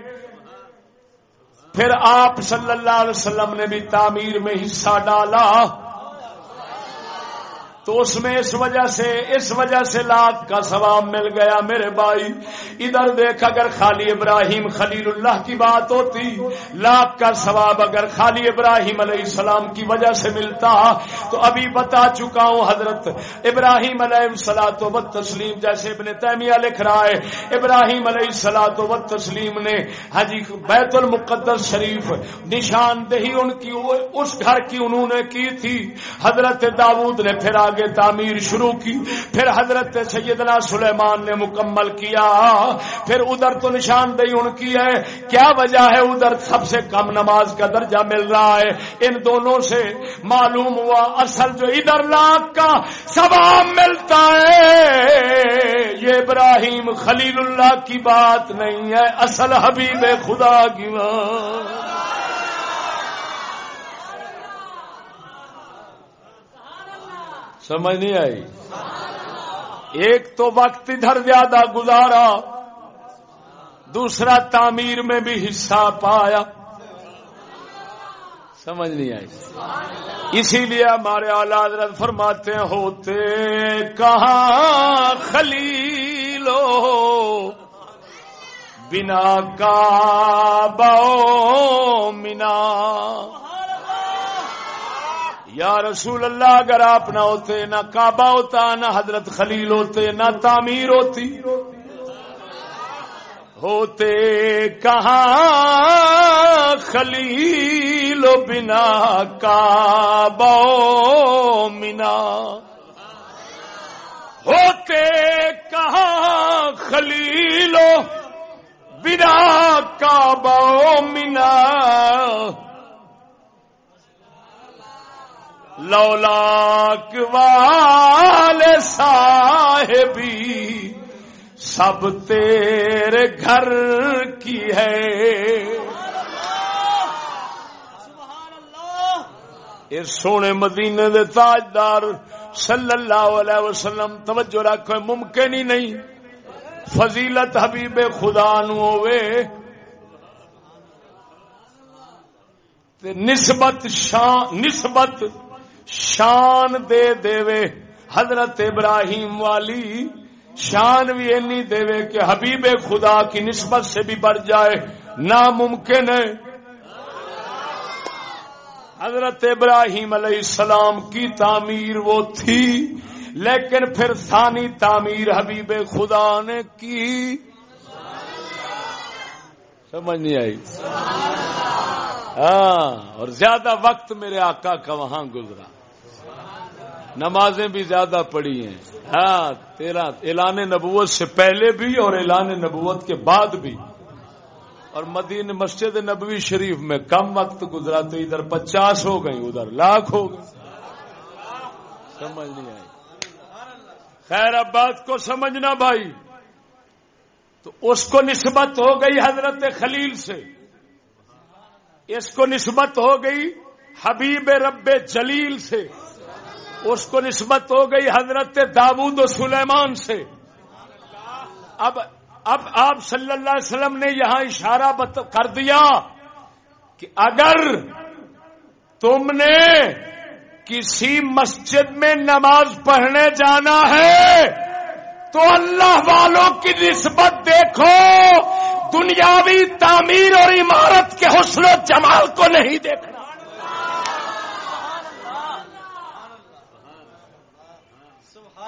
[SPEAKER 1] پھر آپ صلی اللہ علیہ وسلم نے بھی تعمیر میں حصہ ڈالا۔ تو اس میں اس وجہ سے، اس وجہ سے لاکھ کا ثواب مل گیا میرے بھائی۔ ادھر دیکھ اگر خالی ابراہیم خلیل اللہ کی بات ہوتی، لاکھ کا ثواب اگر خالی ابراہیم علیہ السلام کی وجہ سے ملتا، تو ابھی بتا چکا ہوں حضرت، ابراہیم علیہ السلاط و تسلیم جیسے ابن تیمیہ لکھ رہا ہے۔ ابراہیم علیہ السلاط و تسلیم نے حجی بیت المقدس شریف نشاندہی ان کی، اس گھر کی انہوں نے کی تھی۔ حضرت داود نے پھر آگے آگے تعمیر شروع کی، پھر حضرت سیدنا سلیمان نے مکمل کیا، پھر ادھر تو نشاندہی ان کی ہے، کیا وجہ ہے ادھر سب سے کم نماز کا درجہ مل رہا ہے؟ ان دونوں سے معلوم ہوا اصل جو ادھر لاکھ کا ثواب ملتا ہے، یہ ابراہیم خلیل اللہ کی بات نہیں ہے، اصل حبیب خدا کی بات۔ سمجھ نہیں آئی؟ ایک تو وقت ادھر زیادہ گزارا، دوسرا تعمیر میں بھی حصہ پایا۔ سمجھ نہیں آئی؟ اسی لیے ہمارے اعلی حضرت فرماتے ہوتے کہاں خلیلو؟ بنا کا بو مینا۔ یا رسول اللہ، اگر آپ نہ ہوتے، نہ کعبہ ہوتا، نہ حضرت خلیل ہوتے، نہ تعمیر ہوتی۔ ہوتے کہاں؟ خلیل و بنا، کعبہ منا ہوتے کہاں؟ خلیل و بنا، کعبہ منا لولاک والے صاحبی، سب تیرے گھر کی ہے۔ یہ سونے مدینے دے تاجدار، صلی اللہ علیہ وسلم، توجہ رکھو ممکن ہی نہیں۔ فضیلت حبیب خدا نو ہوئے۔ نسبت شان نسبت شان دے دے حضرت ابراہیم والی شان بھی اینی دے کہ حبیب خدا کی نسبت سے بھی بڑھ جائے ناممکن ہے۔ حضرت ابراہیم علیہ السلام کی تعمیر وہ تھی لیکن پھر ثانی تعمیر حبیب خدا نے کی۔ سمجھ نہیں آئی؟ ہاں اور زیادہ وقت میرے آقا کا وہاں گزرا۔ نمازیں بھی زیادہ پڑھی ہیں۔ ہاں تیرا اعلان نبوت سے پہلے بھی اور اعلان نبوت کے بعد بھی۔ اور مدین مسجد نبوی شریف میں کم وقت گزرا تو ادھر پچاس ہو گئی ادھر لاکھ ہو گئی سمجھ نہیں آئی۔ خیر، اب بات کو سمجھنا بھائی۔ تو اس کو نسبت ہو گئی حضرت خلیل سے۔ اس کو نسبت ہو گئی حبیب رب جلیل سے۔ اس کو نسبت ہو گئی حضرت داود و سلیمان سے۔ اب اب آپ صلی اللہ علیہ وسلم نے یہاں اشارہ کر دیا کہ اگر تم نے کسی مسجد میں نماز پڑھنے جانا ہے تو اللہ والوں کی نسبت دیکھو، دنیاوی تعمیر اور عمارت کے حسن و جمال کو نہیں دیکھنا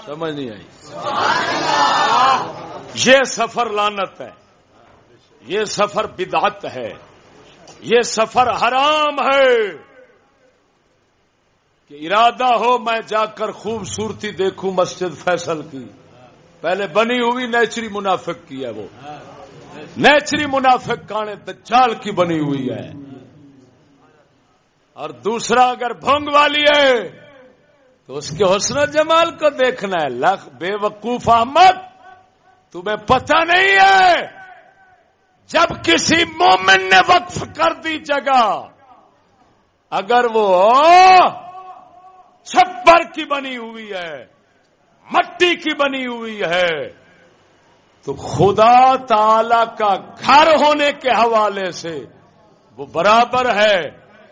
[SPEAKER 1] سمجھ نہیں آئی۔ یہ سفر لانت ہے۔ یہ سفر بدعت ہے۔ یہ سفر حرام ہے۔ کہ ارادہ ہو میں جا کر خوبصورتی دیکھوں مسجد فیصل کی۔ پہلے بنی ہوئی نیچری منافق کی ہے وہ۔ نیچری منافق کانے دجال کی بنی ہوئی ہے۔ اور دوسرا اگر بھونگ والی ہے۔ تو اس کے حسن و جمال کو دیکھنا ہے۔ لکھ بے وقوف احمد، تمہیں پتہ نہیں ہے۔ جب کسی مومن نے وقف کر دی جگہ، اگر وہ چھپر کی بنی ہوئی ہے، مٹی کی بنی ہوئی ہے، تو خدا تعالی کا گھر ہونے کے حوالے سے وہ برابر ہے۔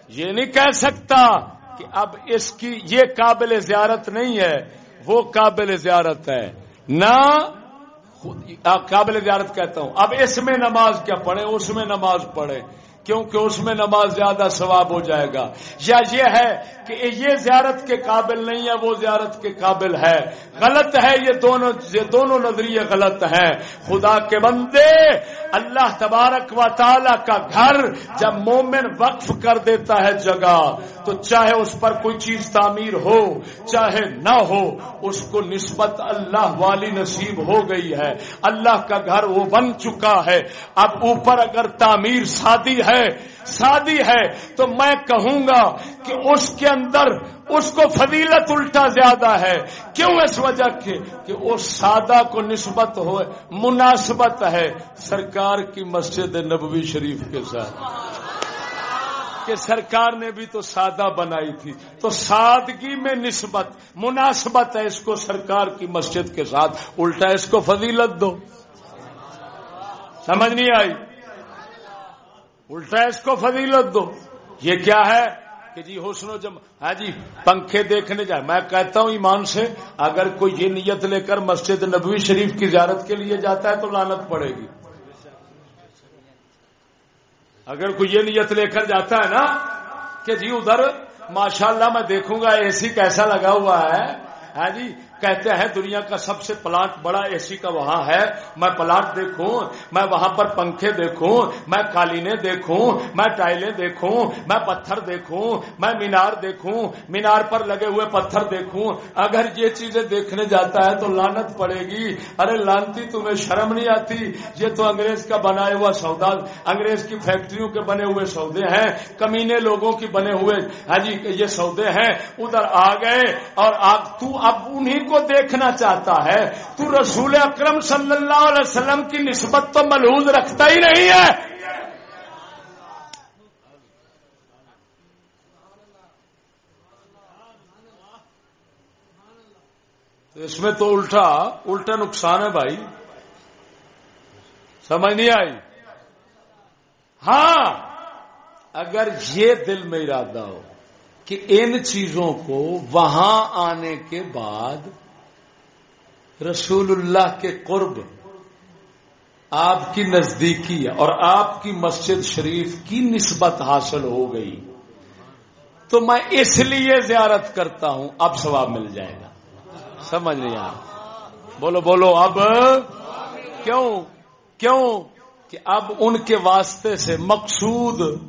[SPEAKER 1] یہ نہیں کہہ سکتا کہ اب اس کی یہ قابل زیارت نہیں ہے، وہ قابل زیارت ہے۔ نہ قابل زیارت کہتا ہوں۔ اب اس میں نماز کیا پڑھے اس میں نماز پڑھے کیونکہ اس میں نماز زیادہ ثواب ہو جائے گا۔ یا یہ ہے کہ یہ زیارت کے قابل نہیں ہے، وہ زیارت کے قابل ہے۔ غلط ہے، یہ دونوں یہ دونوں نظریے غلط ہیں۔ خدا کے بندے، اللہ تبارک و تعالی کا گھر جب مومن وقف کر دیتا ہے جگہ، تو چاہے اس پر کوئی چیز تعمیر ہو، چاہے نہ ہو، اس کو نسبت اللہ والی نصیب ہو گئی ہے۔ اللہ کا گھر وہ بن چکا ہے۔ اب اوپر اگر تعمیر شادی ہے شادی ہے، تو میں کہوں گا کہ اس کے اندر اس کو فضیلت الٹا زیادہ ہے۔ کیوں اس وجہ کے؟ کہ وہ سادہ کو نسبت ہو مناسبت ہے سرکار کی مسجد نبوی شریف کے ساتھ۔ کہ سرکار نے بھی تو سادہ بنائی تھی، تو سادگی میں نسبت، مناسبت ہے اس کو سرکار کی مسجد کے ساتھ۔ الٹا اس کو فضیلت دو۔ سمجھ نہیں آئی؟ الٹا اس کو فضیلت دو۔ یہ کیا ہے؟ کہ جی حسن و جم ہاں جی پنکھے دیکھنے جائے۔ میں کہتا ہوں ایمان سے، اگر کوئی یہ نیت لے کر مسجد نبوی شریف کی زیارت کے لیے جاتا ہے تو لانت پڑے گی۔ اگر کوئی یہ نیت لے کر جاتا ہے نا کہ جی ادھر ماشاءاللہ میں دیکھوں گا، اے سی کیسا لگا ہوا ہے۔ ہاں جی کہتے ہیں دنیا کا سب سے پلانٹ بڑا اے سی کا وہاں ہے۔ میں پلانٹ دیکھوں، میں وہاں پر پنکھے دیکھوں، میں کالینے دیکھوں، میں ٹائلیں دیکھوں، میں پتھر دیکھوں، میں مینار دیکھوں، مینار پر لگے ہوئے پتھر دیکھوں۔ اگر یہ چیزیں دیکھنے جاتا ہے تو لانت پڑے گی۔ ارے لانتی، تمہیں شرم نہیں آتی؟ یہ تو انگریز کا بنایا ہوا سودا، انگریز کی فیکٹریوں کے بنے ہوئے سودے ہیں، کمینے لوگوں کی بنے ہوئے۔ ہاں جی یہ سودے ہیں۔ ادھر آ گئے اور تو اب انہیں کو دیکھنا چاہتا ہے، تو رسول اکرم صلی اللہ علیہ وسلم کی نسبت تو ملحوظ رکھتا ہی نہیں ہے۔ اس میں تو الٹا الٹا نقصان ہے بھائی۔ سمجھ نہیں آئی؟ ہاں اگر یہ دل میں ارادہ ہو کہ ان چیزوں کو وہاں آنے کے بعد رسول اللہ کے قرب آپ کی نزدیکی اور آپ کی مسجد شریف کی نسبت حاصل ہو گئی تو میں اس لیے زیارت کرتا ہوں، اب ثواب مل جائے گا۔ سمجھ نہیں آ بولو بولو، اب۔ کیوں؟ کیوں؟ کہ اب ان کے واسطے سے مقصود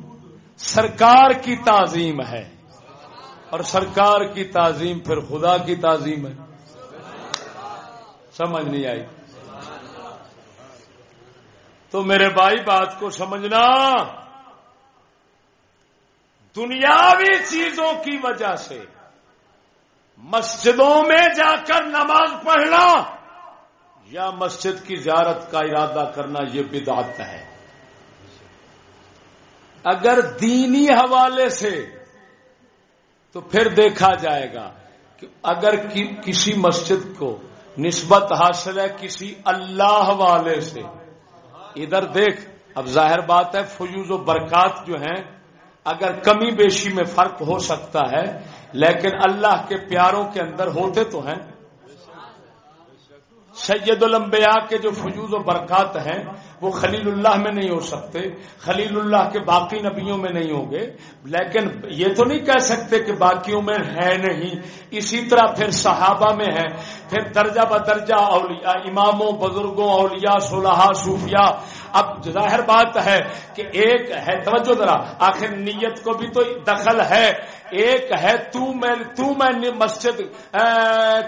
[SPEAKER 1] سرکار کی تعظیم ہے۔ اور سرکار کی تعظیم پھر خدا کی تعظیم ہے۔ سمجھ نہیں آئی۔ تو میرے بھائی، بات کو سمجھنا۔ دنیاوی چیزوں کی وجہ سے مسجدوں میں جا کر نماز پڑھنا یا مسجد کی زیارت کا ارادہ کرنا یہ بدعت ہے۔ اگر دینی حوالے سے تو پھر دیکھا جائے گا کہ اگر کسی مسجد کو نسبت حاصل ہے کسی اللہ والے سے، ادھر دیکھ، اب ظاہر بات ہے فیوز و برکات جو ہیں، اگر کمی بیشی میں فرق ہو سکتا ہے، لیکن اللہ کے پیاروں کے اندر ہوتے تو ہیں۔ سید الانبیاء کے جو فجوز و برکات ہیں وہ خلیل اللہ میں نہیں ہو سکتے، خلیل اللہ کے باقی نبیوں میں نہیں ہوں گے۔ لیکن یہ تو نہیں کہہ سکتے کہ باقیوں میں ہے نہیں۔ اسی طرح پھر صحابہ میں ہے۔ پھر درجہ بدرجہ اولیاء، اماموں، بزرگوں، اولیاء، صلحاء، صوفیاء۔ اب ظاہر بات ہے کہ ایک ہے، توجہ ذرا، آخر نیت کو بھی تو دخل ہے۔ ایک ہے، تو میں تو میں مسجد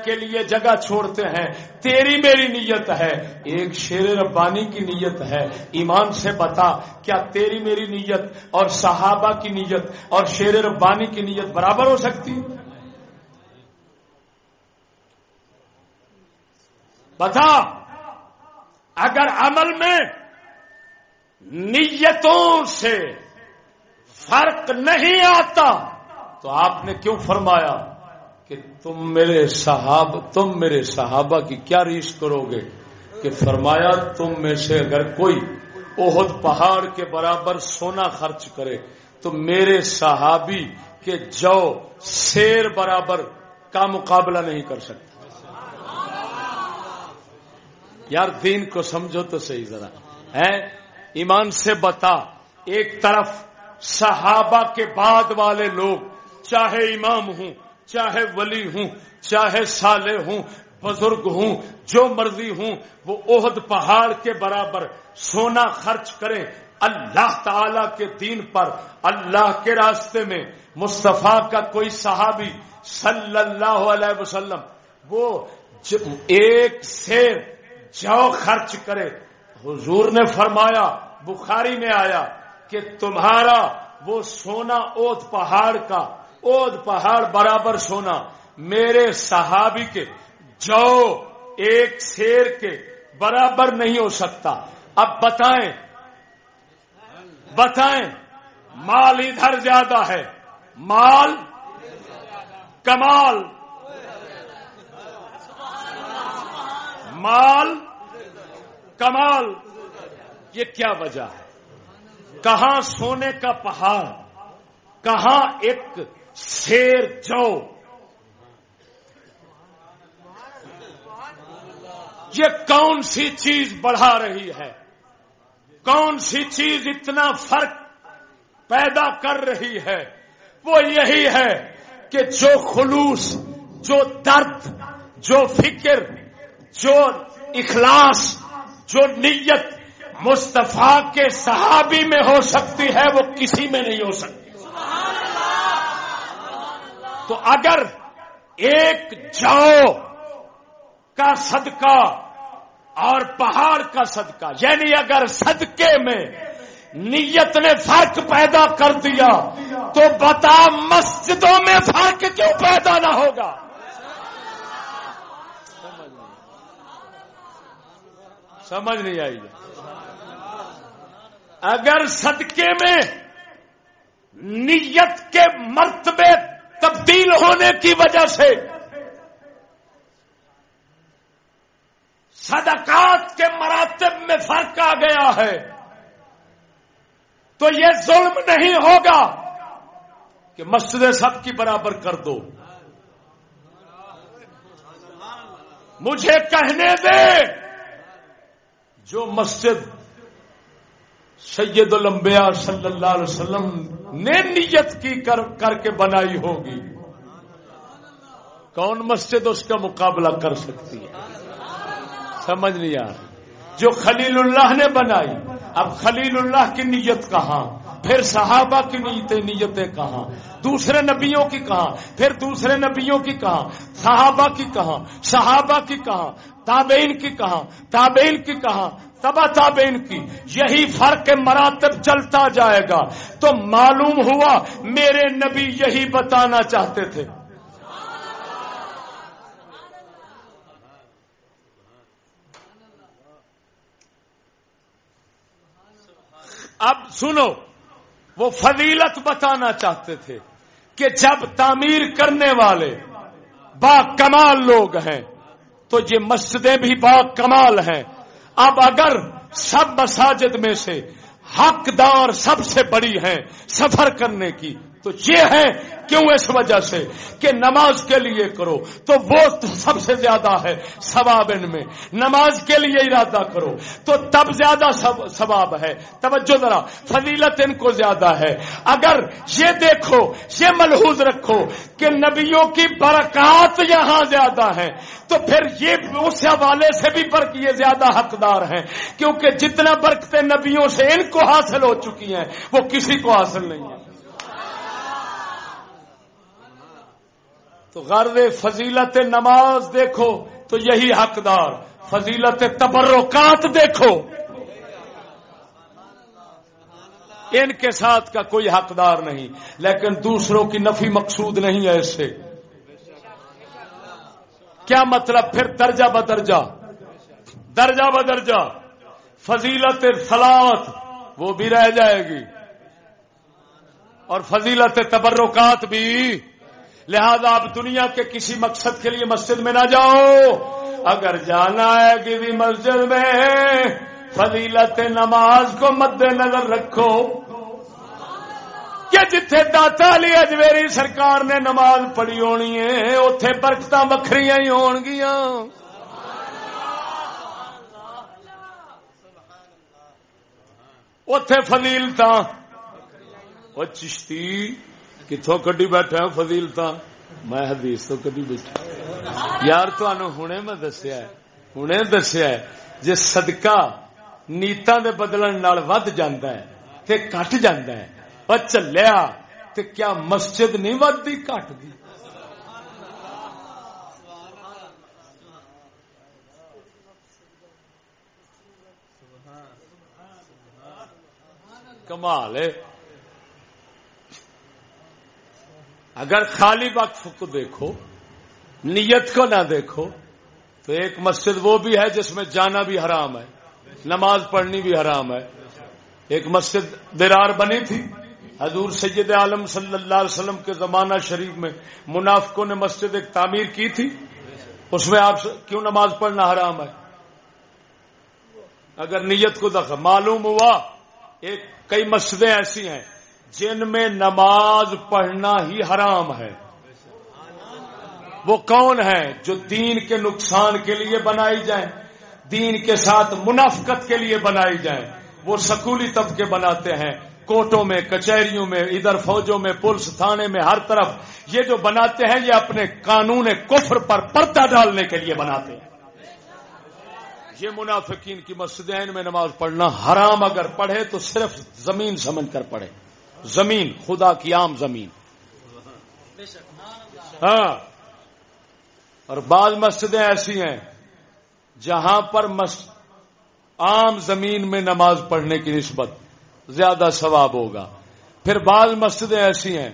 [SPEAKER 1] کے لیے جگہ چھوڑتے ہیں۔ تیری میری نیت ہے۔ ایک شیر ربانی کی نیت ہے۔ ایمان سے بتا، کیا تیری میری نیت اور صحابہ کی نیت اور شیر ربانی کی نیت برابر ہو سکتی؟ بتا، اگر عمل میں نیتوں سے فرق نہیں آتا، تو آپ نے کیوں فرمایا کہ تم میرے صحاب، تم میرے صحابہ کی کیا ریس کرو گے؟ کہ فرمایا تم میں سے اگر کوئی عہد پہاڑ کے برابر سونا خرچ کرے تو میرے صحابی کے جو شیر برابر کا مقابلہ نہیں کر سکتا۔ یار دین کو سمجھو تو صحیح ذرا۔ ہے ایمان سے بتا، ایک طرف صحابہ کے بعد والے لوگ، چاہے امام ہوں، چاہے ولی ہوں، چاہے سالے ہوں بزرگ ہوں، جو مرضی ہوں، وہ عہد پہاڑ کے برابر سونا خرچ کریں۔ اللہ تعالی کے دین پر، اللہ کے راستے میں مصطفیٰ کا کوئی صحابی صلی اللہ علیہ وسلم، وہ ایک سیر جو خرچ کرے۔ حضور نے فرمایا، بخاری میں آیا کہ تمہارا وہ سونا اوت پہاڑ کا اوت پہاڑ برابر سونا، میرے صحابی کے جو ایک شیر کے برابر نہیں ہو سکتا۔ اب بتائیں۔ بتائیں۔ مال ادھر زیادہ ہے۔ مال کمال۔ مال کمال۔ یہ کیا وجہ ہے؟ کہاں سونے کا پہاڑ؟ کہاں ایک شیر؟ جو یہ کون سی چیز بڑھا رہی ہے؟ کون سی چیز اتنا فرق پیدا کر رہی ہے؟ وہ یہی ہے کہ جو خلوص، جو درد، جو فکر، جو اخلاص، جو نیت مصطفیٰ کے صحابی میں ہو سکتی ہے، وہ کسی میں نہیں ہو سکتی۔ تو اگر ایک جاؤ کا صدقہ اور پہاڑ کا صدقہ۔ یعنی اگر صدقے میں نیت نے فرق پیدا کر دیا تو بتا مسجدوں میں فرق کیوں پیدا نہ ہوگا؟ سمجھ نہیں آئی۔ اگر صدقے میں نیت کے مرتبے تبدیل ہونے کی وجہ سے صدقات کے مراتب میں فرق آ گیا ہے۔ تو یہ ظلم نہیں ہوگا کہ مسجد سب کی برابر کر دو۔ مجھے کہنے دے جو مسجد سید الانبیاء صلی اللہ علیہ وسلم نے نیت کی کر کر کے بنائی ہوگی۔ کون مسجد اس کا مقابلہ کر سکتی ہے؟ سمجھ نہیں آ جو خلیل اللہ نے بنائی، اب خلیل اللہ کی نیت کہاں؟ پھر صحابہ کی نیت نیتیں کہاں؟ دوسرے نبیوں کی کہاں؟ پھر دوسرے نبیوں کی کہاں؟ صحابہ کی کہاں؟ صحابہ کی کہاں؟ تابعین کی کہاں؟ تابعین کی کہاں؟ تبا تابعین کی۔ یہی فرق مراتب چلتا جائے گا۔ تو معلوم ہوا، میرے نبی یہی بتانا چاہتے تھے۔ اب سنو، وہ فضیلت بتانا چاہتے تھے کہ جب تعمیر کرنے والے با کمال لوگ ہیں، تو یہ مسجدیں بھی با کمال ہیں۔ اب اگر سب مساجد میں سے حقدار سب سے بڑی ہیں سفر کرنے کی تو یہ ہے کیوں اس وجہ سے کہ نماز کے لیے کرو تو وہ سب سے زیادہ ہے ثواب ان میں۔ نماز کے لیے ارادہ کرو تو تب زیادہ ثواب ہے۔ توجہ ذرا، فضیلت ان کو زیادہ ہے۔ اگر یہ دیکھو، یہ ملحوظ رکھو کہ نبیوں کی برکات یہاں زیادہ ہے، تو پھر یہ اس حوالے سے بھی برق یہ زیادہ حقدار ہیں کیونکہ جتنا برکتیں نبیوں سے ان کو حاصل ہو چکی ہیں، وہ کسی کو حاصل نہیں ہے تو غرض فضیلت نماز دیکھو تو یہی حقدار۔ فضیلت تبرکات دیکھو۔ ان کے ساتھ کا کوئی حقدار نہیں، لیکن دوسروں کی نفی مقصود نہیں ہے اس سے۔ کیا مطلب پھر درجہ بدرجہ؟ درجہ بدرجہ۔ فضیلت سلاد وہ بھی رہ جائے گی۔ اور فضیلت تبرکات بھی۔ لہذا آپ دنیا کے کسی مقصد کے لیے مسجد میں نہ جاؤ۔ اگر جانا ہے کسی مسجد میں، فضیلت نماز کو مد نظر رکھو۔ کہ جتھے داتا علی اجمیری سرکار نے نماز پڑھی ہونی ہے اتے برکت وکری ہی ہون گیا اتے فضیلتا وہ چشتی۔ کتوں کڈی بیٹھا فضیلتا میں حدیث تو کدی بیٹھا یار ہنے میں دسیا ہنے دسیا جی سدکا نیتا دے بدلن ود جانا ہے تے کٹ جانا ہے پر چلیا تے کیا مسجد نہیں ودی؟ کٹ دی۔ کمال ہے۔ اگر خالی وقت کو دیکھو، نیت کو نہ دیکھو، تو ایک مسجد وہ بھی ہے جس میں جانا بھی حرام ہے، نماز پڑھنی بھی حرام ہے۔ ایک مسجد درار بنی تھی، حضور سید عالم صلی اللہ علیہ وسلم کے زمانہ شریف میں منافقوں نے مسجد ایک تعمیر کی تھی۔ اس میں آپ کیوں نماز پڑھنا حرام ہے؟ اگر نیت کو دخل، معلوم ہوا، ایک کئی مسجدیں ایسی ہیں جن میں نماز پڑھنا ہی حرام ہے۔ وہ کون ہے جو دین کے نقصان کے لیے بنائی جائیں؟ دین کے ساتھ منافقت کے لیے بنائی جائیں۔ وہ سکولی طبقے بناتے ہیں۔ کوٹوں میں، کچہریوں میں، ادھر فوجوں میں، پولیس تھانے میں، ہر طرف۔ یہ جو بناتے ہیں، یہ اپنے قانون کفر پر پردہ ڈالنے کے لیے بناتے ہیں۔ یہ منافقین کی مسجدین میں نماز پڑھنا حرام اگر پڑھے تو صرف زمین سمجھ کر پڑھے۔ زمین، خدا کی عام زمین۔ ہاں۔ اور بعض مسجدیں ایسی ہیں جہاں پر عام زمین میں نماز پڑھنے کی نسبت زیادہ ثواب ہوگا۔ پھر بعض مسجدیں ایسی ہیں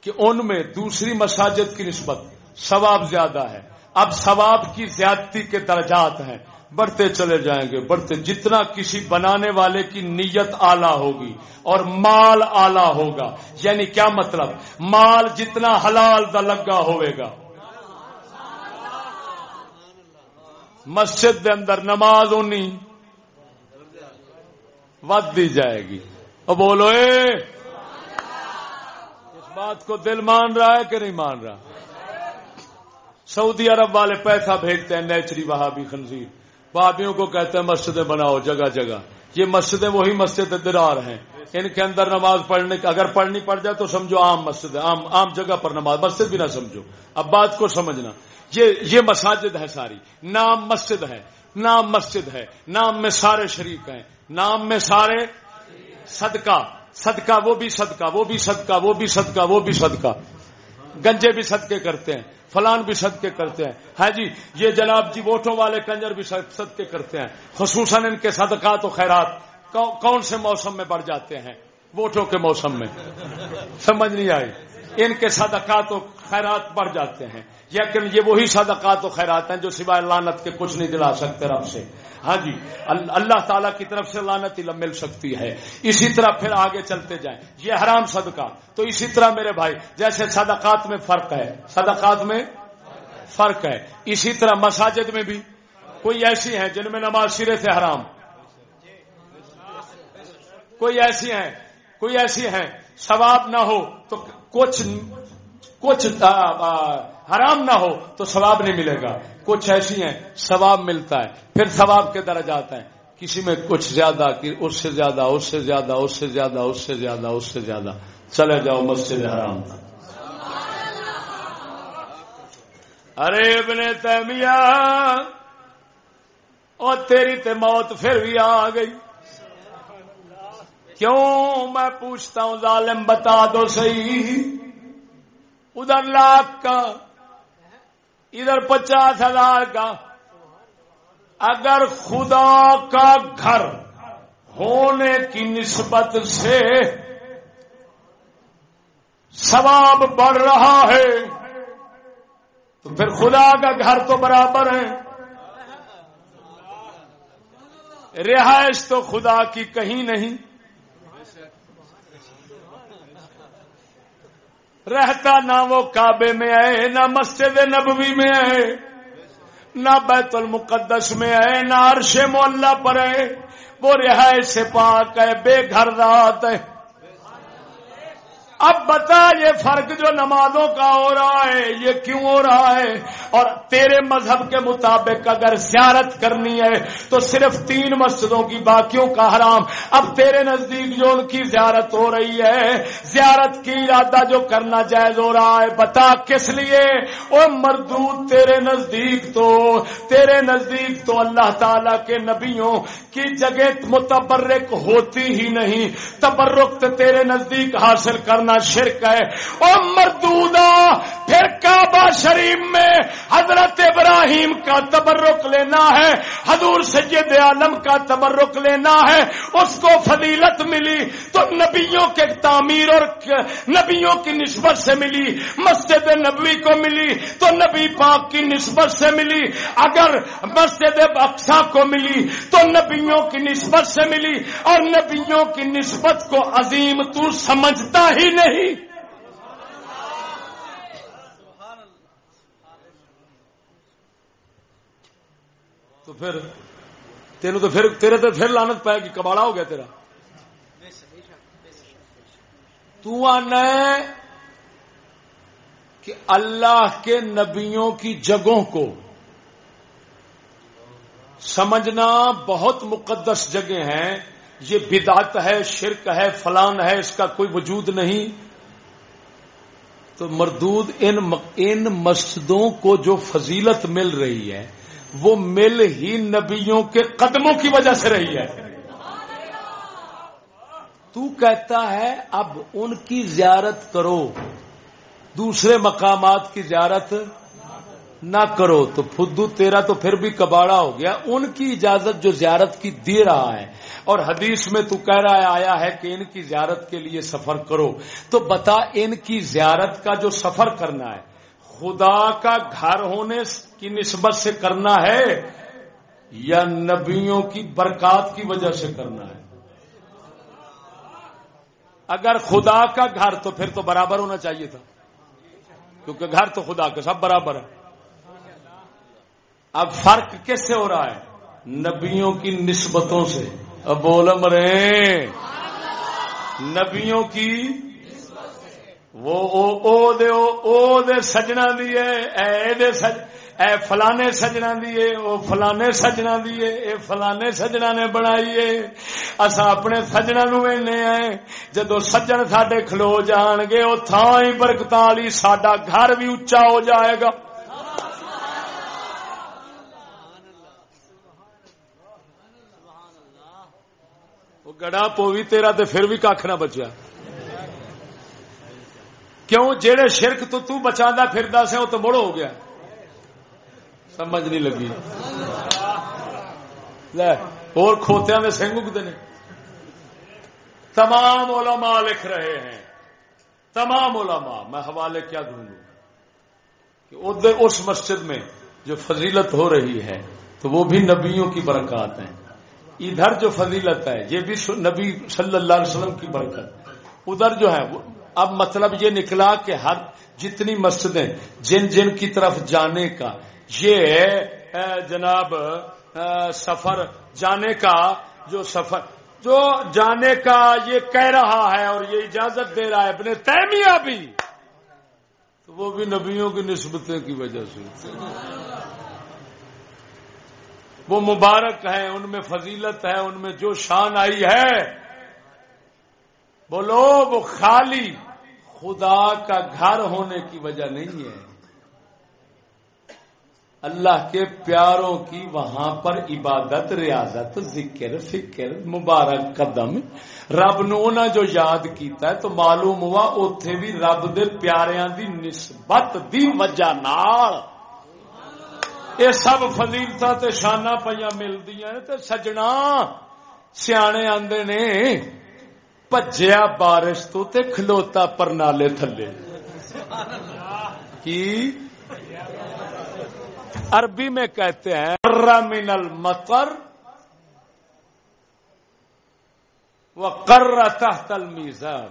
[SPEAKER 1] کہ ان میں دوسری مساجد کی نسبت ثواب زیادہ ہے۔ اب ثواب کی زیادتی کے درجات ہیں۔ بڑھتے چلے جائیں گے، بڑھتے، جتنا کسی بنانے والے کی نیت آلہ ہوگی اور مال آلہ ہوگا۔ یعنی کیا مطلب؟ مال جتنا حلال دا لگا ہوئے گا۔ مسجد دے اندر نماز ہونی ود دی جائے گی۔ اور بولو، اے! اس بات کو دل مان رہا ہے کہ نہیں مان رہا؟ سعودی عرب والے پیسہ بھیجتے ہیں، نیچری وہابی خنزیر۔ وہابیوں کو کہتے ہیں مسجدیں بناؤ، جگہ جگہ۔ یہ مسجدیں وہی مسجد درار ہیں۔ ان کے اندر نماز پڑھنے، اگر پڑھنی پڑ جائے تو سمجھو عام مسجد عام عام جگہ پر نماز، مسجد بھی نہ سمجھو۔ اب بات کو سمجھنا۔ یہ یہ مساجد ہے ساری۔ نام مسجد ہے، نام مسجد ہے، نام میں سارے شریک ہیں۔ نام میں سارے صدقہ۔ صدقہ وہ بھی صدقہ، وہ بھی صدقہ، وہ بھی صدقہ، وہ بھی صدقہ۔ گنجے بھی صدقے کرتے ہیں، فلان بھی صدقے کرتے ہیں۔ ہاں جی یہ جناب جی ووٹوں والے کنجر بھی صدقے کرتے ہیں، خصوصاً ان کے صدقات و خیرات۔ کون سے موسم میں بڑھ جاتے ہیں؟ ووٹوں کے موسم میں۔ سمجھ نہیں آئی۔ ان کے صدقات و خیرات بڑھ جاتے ہیں۔ لیکن یہ وہی صدقات و خیرات ہیں جو سوائے لانت کے کچھ نہیں دلا سکتے رب سے۔ ہاں جی اللہ تعالیٰ کی طرف سے لانت علم مل سکتی ہے۔ اسی طرح پھر آگے چلتے جائیں۔ یہ حرام صدقہ۔ تو اسی طرح میرے بھائی، جیسے صدقات میں فرق ہے۔ صدقات میں فرق ہے۔ اسی طرح مساجد میں بھی کوئی ایسی ہیں جن میں نماز سرے سے حرام۔ کوئی ایسی ہیں، کوئی ایسی ہیں۔ ثواب نہ ہو تو کچھ کچھ حرام نہ ہو تو ثواب نہیں ملے گا۔ کچھ ایسی ہیں، ثواب ملتا ہے، پھر ثواب کے درجات ہیں۔ کسی میں کچھ زیادہ اس سے زیادہ، اس سے زیادہ، اس سے زیادہ، اس سے زیادہ، اس سے زیادہ۔ چلے جاؤ مسجد حرام ارے ابن تیمیہ اور تیری تے موت پھر بھی آ گئی۔ کیوں میں پوچھتا ہوں، ظالم بتا دو صحیح۔ ادھر لاکھ کا ادھر پچاس ہزار کا۔ اگر خدا کا گھر ہونے کی نسبت سے ثواب بڑھ رہا ہے، تو پھر خدا کا گھر تو برابر ہے۔ رہائش تو خدا کی کہیں نہیں۔ رہتا نہ وہ کعبے میں آئے نہ مسجد نبوی میں آئے نہ بیت المقدس میں آئے نہ عرش مولا پر آئے وہ رہائش سے پاک ہے، بے گھر رات ہے۔ اب بتا یہ فرق جو نمازوں کا ہو رہا ہے، یہ کیوں ہو رہا ہے؟ اور تیرے مذہب کے مطابق اگر زیارت کرنی ہے تو صرف تین مسجدوں کی باقیوں کا حرام۔ اب تیرے نزدیک جو ان کی زیارت ہو رہی ہے، زیارت کی ارادہ جو کرنا جائز ہو رہا ہے، بتا کس لیے؟ وہ مردود، تیرے نزدیک تو، تیرے نزدیک تو اللہ تعالی کے نبیوں کی جگہ متبرک ہوتی ہی نہیں۔ تبرک تیرے نزدیک حاصل کرنا شرک ہے۔ او مردودا پھر کعبہ شریف میں حضرت ابراہیم کا تبرک لینا ہے، حضور سید عالم کا تبرک لینا ہے، اس کو فضیلت ملی تو نبیوں کے تعمیر اور نبیوں کی نسبت سے ملی، مسجد نبوی کو ملی تو نبی پاک کی نسبت سے ملی، اگر مسجد اقسا کو ملی تو نبیوں کی نسبت سے ملی، اور نبیوں کی نسبت کو عظیم تو سمجھتا ہی نہیں۔ تو پھر تیرے تو پھر تیرے تو پھر لانت پائے گی، کباڑا ہو گیا تیرا۔ تو آنا ہے کہ اللہ کے نبیوں کی جگہوں کو سمجھنا بہت مقدس جگہ ہیں۔ یہ بدعت ہے، شرک ہے، فلان ہے، اس کا کوئی وجود نہیں۔ تو مردود ان ان مسجدوں کو جو فضیلت مل رہی ہے، وہ مل ہی نبیوں کے قدموں کی وجہ سے رہی ہے۔ تو کہتا ہے، اب ان کی زیارت کرو۔ دوسرے مقامات کی زیارت نہ کرو تو فدو تیرا تو پھر بھی کباڑا ہو گیا۔ ان کی اجازت جو زیارت کی دے رہا ہے۔ اور حدیث میں تو کہہ رہا ہے، آیا ہے کہ ان کی زیارت کے لیے سفر کرو۔ تو بتا ان کی زیارت کا جو سفر کرنا ہے، خدا کا گھر ہونے کی نسبت سے کرنا ہے یا نبیوں کی برکات کی وجہ سے کرنا ہے؟ اگر خدا کا گھر تو پھر تو برابر ہونا چاہیے تھا۔ کیونکہ گھر تو خدا کا، سب برابر ہے۔ اب فرق کس سے ہو رہا ہے؟ نبیوں کی نسبتوں سے۔ اب بولم رہے نبیوں کی وہ سجنا دی اے سج، اے فلانے سجنا دیے وہ فلانے سجنا دیے، اے فلانے سجنا نے بنائی اصا اپنے سجنا نو جدو سجن سڈے کھلو جان گے وہ تھان برکت والی سڈا گھر بھی اچا ہو جائے گا۔ گڑا پوی تیرا تے پھر بھی کھ نہ بچیا۔ کیوں؟ جہے شرک تو تو بچا پھر سے وہ تو مڑ ہو گیا۔ سمجھ نہیں لگی۔ اور کھوتیا میں سنگ اگتے ہیں تمام علماء لکھ رہے ہیں۔ تمام علماء، میں حوالے کیا دوں گا کہ ادھر اس مسجد میں جو فضیلت ہو رہی ہے، تو وہ بھی نبیوں کی برکات ہیں۔ ادھر جو فضیلت ہے، یہ بھی نبی صلی اللہ علیہ وسلم کی برکت۔ ادھر جو ہے، اب مطلب یہ نکلا کہ ہر جتنی مسجدیں جن جن کی طرف جانے کا، یہ جناب سفر، جانے کا جو سفر، جو جانے کا یہ کہہ رہا ہے اور یہ اجازت دے رہا ہے اپنے تیمیہ بھی، تو وہ بھی نبیوں کی نسبتیں کی وجہ سے۔ وہ مبارک ہیں ان میں فضیلت ہے، ان میں جو شان آئی ہے۔ بولو، وہ خالی خدا کا گھر ہونے کی وجہ نہیں ہے۔ اللہ کے پیاروں کی وہاں پر عبادت، ریاضت، ذکر، فکر، مبارک قدم۔ رب نو جو یاد کیتا ہے تو معلوم ہوا اتے بھی رب دے پیاریاں دی نسبت دی وجہ نال۔ یہ سب فضیلت شانہ پہ ملتی سجنا سیانے آدھے نے پجیا بارش تو تے کھلوتا پر نالے تھلے۔ کی؟ عربی میں کہتے ہیں من المطر وہ کر تحت المیزان۔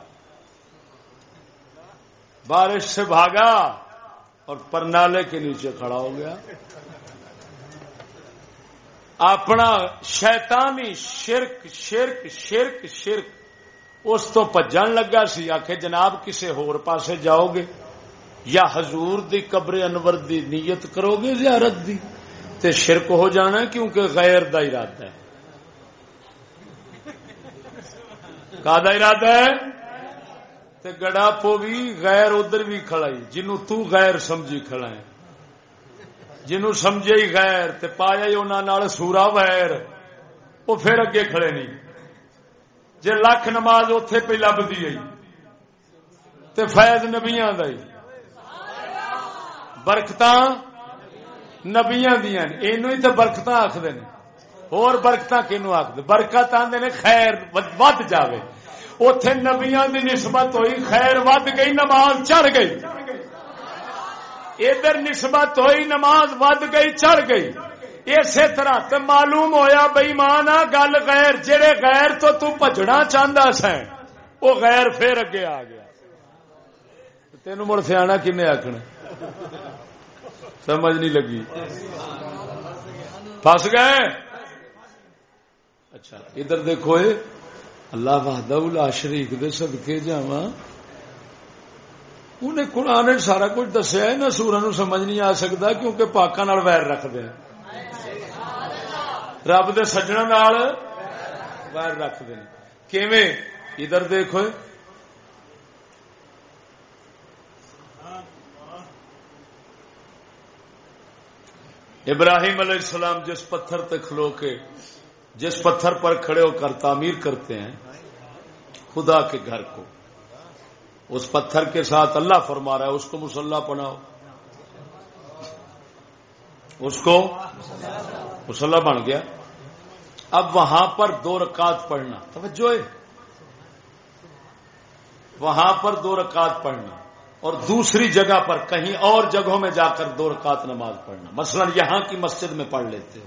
[SPEAKER 1] بارش سے بھاگا۔ اور پرنالے کے نیچے کھڑا ہو گیا۔ اپنا شیطانی شرک شرک شرک شرک۔ اس تو پجن لگا سی آخ جناب کسی ہور پاسے جاؤ گے؟ یا حضور دی قبر انور دی نیت کرو گے زیارت دی؟ تے شرک ہو جانا کیونکہ غیر دا ارادہ ہے۔ کا ارادہ ہے؟ تے گڑا پو بھی غیر ادھر بھی کھڑائی جنوں تو غیر سمجھی کھڑا ہے۔ جنوں سمجھے ہی غیر، تے پایا ہی انہوں سورا ویر، وہ پھر اگے کھڑے نہیں۔ جے لکھ نماز اتے پہ لبھی گئی تے فیض نبیاں دئی برکت نبیا دیا یہ تو برکت آخر اور برکت کنو آخر برکت آدھے نے خیر، ود جائے اتے نبیا دی نسبت ہوئی، خیر ود گئی، نماز چڑھ گئی۔ ادھر نسبت ہوئی، نماز ود گئی، چڑھ گئی۔ اسی طرح تو معلوم ہویا بئی مان گل غیر، جڑے غیر تو تو چاہتا سا وہ غیر پھر اگے آ گیا۔ تین مڑ سیا کن آخنا سمجھ نہیں لگی۔ پس گئے؟ اچھا ادھر دیکھو اللہ وحدہ شریف دے صدقے جاوا انہیں قرآن سارا کچھ دسیا نہ سورا نو سمجھ نہیں آ سکتا کیونکہ پاکا ویر رکھتے ہیں رب دے سجنا ویر رکھتے ہیں کیویں؟ ادھر دیکھو۔ ابراہیم علیہ السلام جس پتھر تے کھلو کے جس پتھر پر کھڑے ہو کر تعمیر کرتے ہیں، خدا کے گھر کو۔ اس پتھر کے ساتھ اللہ فرما رہا ہے، اس کو مسلح بناؤ۔ اس کو مسلح بن گیا۔ اب وہاں پر دو رکعت پڑھنا۔ توجہ ہے۔ وہاں پر دو رکعت پڑھنا۔ اور دوسری جگہ پر کہیں اور جگہوں میں جا کر دو رکعت نماز پڑھنا۔ مثلا یہاں کی مسجد میں پڑھ لیتے ہو۔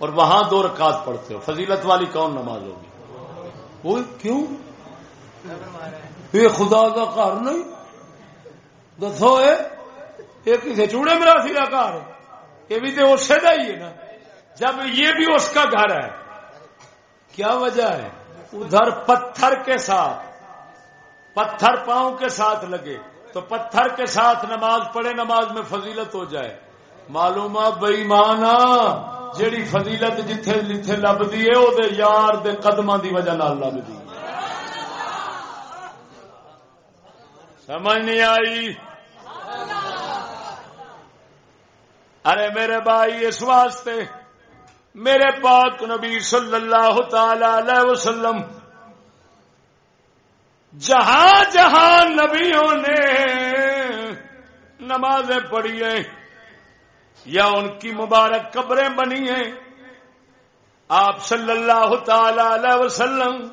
[SPEAKER 1] اور وہاں دو رکعت پڑھتے ہو۔ فضیلت والی کون نماز ہوگی؟ وہ کیوں؟ یہ خدا کا کار نہیں۔ دسو یہ کسی چوڑے میرا سیرا کار یہ بھی تو اسے کا ہی ہے نا۔ جب یہ بھی اس کا گھر ہے، کیا وجہ ہے؟ ادھر پتھر کے ساتھ، پتھر پاؤں کے ساتھ لگے۔ تو پتھر کے ساتھ نماز پڑھے، نماز میں فضیلت ہو جائے۔ معلوم بئی مانا جیڑی فضیلت جتھے جتھے لبھی ہے وہ یار دے قدم دی وجہ لبھی سمجھ نہیں آئی؟ ارے میرے بھائی، اس واسطے میرے پاک نبی صلی اللہ تعالی علیہ وسلم، جہاں جہاں نبیوں نے نمازیں پڑھی ہیں یا ان کی مبارک قبریں بنی ہیں۔ آپ صلی اللہ تعالی علیہ وسلم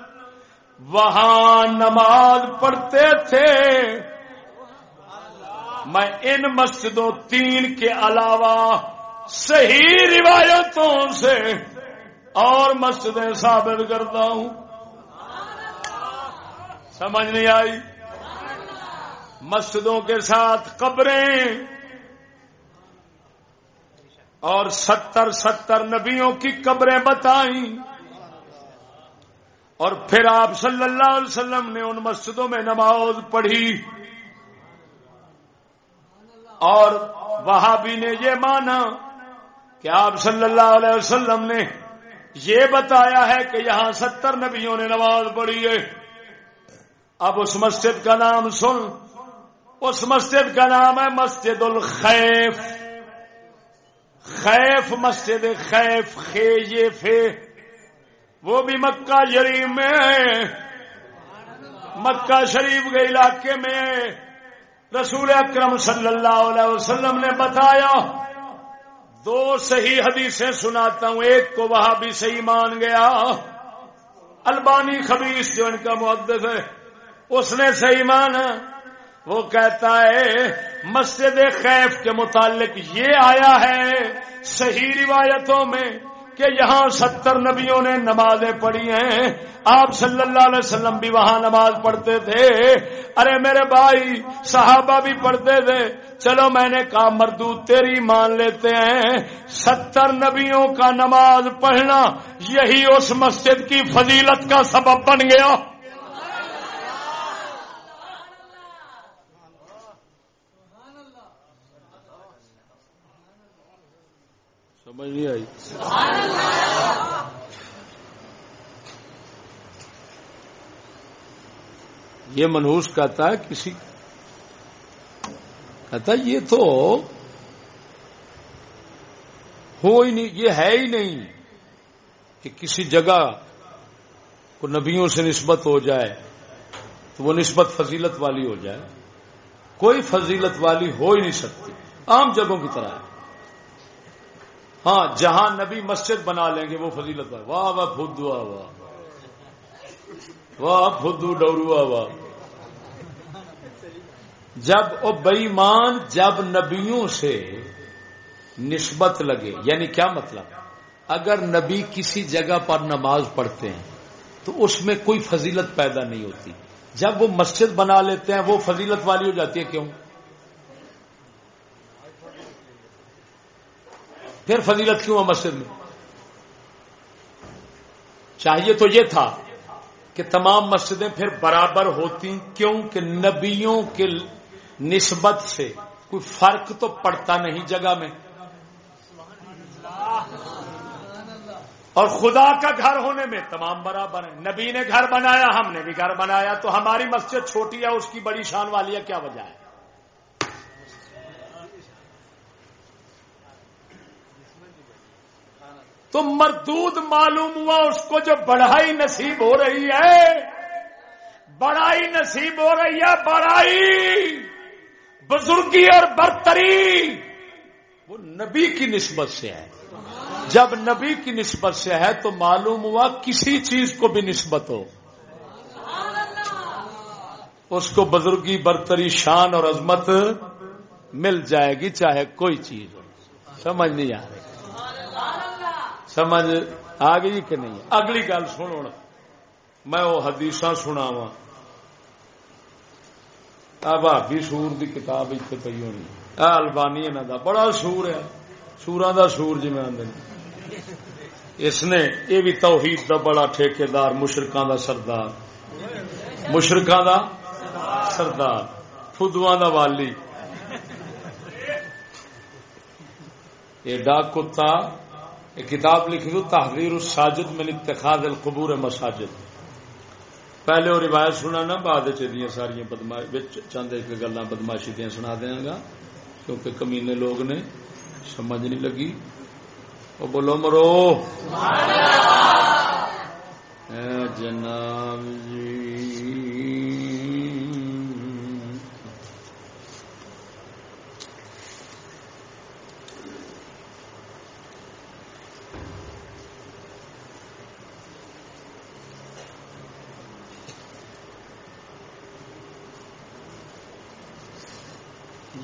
[SPEAKER 1] وہاں نماز پڑھتے تھے۔ میں ان مسجدوں تین کے علاوہ صحیح روایتوں سے اور مسجدیں ثابت کرتا ہوں۔ سمجھ نہیں آئی؟ مسجدوں کے ساتھ قبریں اور ستر ستر نبیوں کی قبریں بتائیں۔ اور پھر آپ صلی اللہ علیہ وسلم نے ان مسجدوں میں نماز پڑھی۔ اور وہاں بھی نے یہ مانا کہ آپ صلی اللہ علیہ وسلم نے یہ بتایا ہے کہ یہاں ستر نبیوں نے نماز پڑھی ہے۔ اب اس مسجد کا نام سن۔ اس مسجد کا نام ہے مسجد الخیف۔ خیف مسجد خیف خے یہ فے۔ وہ بھی مکہ شریف میں۔ ہے مکہ شریف کے علاقے میں۔ رسول اکرم صلی اللہ علیہ وسلم نے بتایا۔ دو صحیح حدیثیں سناتا ہوں، ایک کو وہاں بھی صحیح مان گیا۔ البانی خبیص جو ان کا محدث ہے، اس نے صحیح مانا۔ وہ کہتا ہے، مسجد خیف کے متعلق یہ آیا ہے، صحیح روایتوں میں کہ یہاں ستر نبیوں نے نمازیں پڑھی ہیں۔ آپ صلی اللہ علیہ وسلم بھی وہاں نماز پڑھتے تھے۔ ارے میرے بھائی، صحابہ بھی پڑھتے تھے۔ چلو میں نے کہا، مردود تیری مان لیتے ہیں۔ ستر نبیوں کا نماز پڑھنا یہی اس مسجد کی فضیلت کا سبب بن گیا۔ سمجھ نہیں آئی۔ یہ منہوس کہتا ہے کسی کہتا یہ تو ہو ہی نہیں، یہ ہے ہی نہیں کہ کسی جگہ کو نبیوں سے نسبت ہو جائے تو وہ نسبت فضیلت والی ہو جائے۔ کوئی فضیلت والی ہو ہی نہیں سکتی۔ عام جگہوں کی طرح ہے۔ ہاں جہاں نبی مسجد بنا لیں گے، وہ فضیلت واہ واہ فدو واہ واہ۔ فدو ڈوروا واہ جب وہ بئیمان جب نبیوں سے نسبت لگے یعنی کیا مطلب؟ اگر نبی کسی جگہ پر نماز پڑھتے ہیں، تو اس میں کوئی فضیلت پیدا نہیں ہوتی۔ جب وہ مسجد بنا لیتے ہیں، وہ فضیلت والی ہو جاتی ہے، کیوں؟ پھر فضیلت کیوں ہے مسجد میں؟ چاہیے تو یہ تھا کہ تمام مسجدیں پھر برابر ہوتی کیوں کہ نبیوں کے نسبت سے کوئی فرق تو پڑتا نہیں جگہ میں۔ اور خدا کا گھر ہونے میں تمام برابر ہیں۔ نبی نے گھر بنایا، ہم نے بھی گھر بنایا، تو ہماری مسجد چھوٹی ہے، اس کی بڑی شان والی ہے، کیا وجہ ہے؟ تو مردود معلوم ہوا اس کو جو بڑھائی نصیب ہو رہی ہے۔ بڑائی نصیب ہو رہی ہے بڑائی بزرگی اور برتری۔ وہ نبی کی نسبت سے ہے۔ جب نبی کی نسبت سے ہے تو معلوم ہوا کسی چیز کو بھی نسبت ہو۔ اس کو بزرگی، برتری، شان اور عظمت مل جائے گی چاہے کوئی چیز ہو۔ سمجھ نہیں آ رہی۔ سمجھ آ گئی جی کہ نہیں اگلی گل سنو میں وہ حدیث سنا وا بھابی سور کی کتاب اتنے پی ہونی۔ البانی انہوں کا بڑا سور ہے۔ سورا کا سور جی میں آدھے اس نے یہ بھی توحید دا بڑا ٹھیکار مشرقہ دا سردار۔ مشرقہ دا سردار۔ فدو دا والی۔ ایڈا کتا کتاب لکھی دو تحریر الساجد میں اتخاذ القبور مساجد۔ پہلے وہ روایت سنا نا بعد ساری چند ایک گلا بدماشی دیا سنا دیا گا کیونکہ کمینے لوگ نے سمجھ نہیں لگی۔ وہ بولو مرو۔ جناب جی۔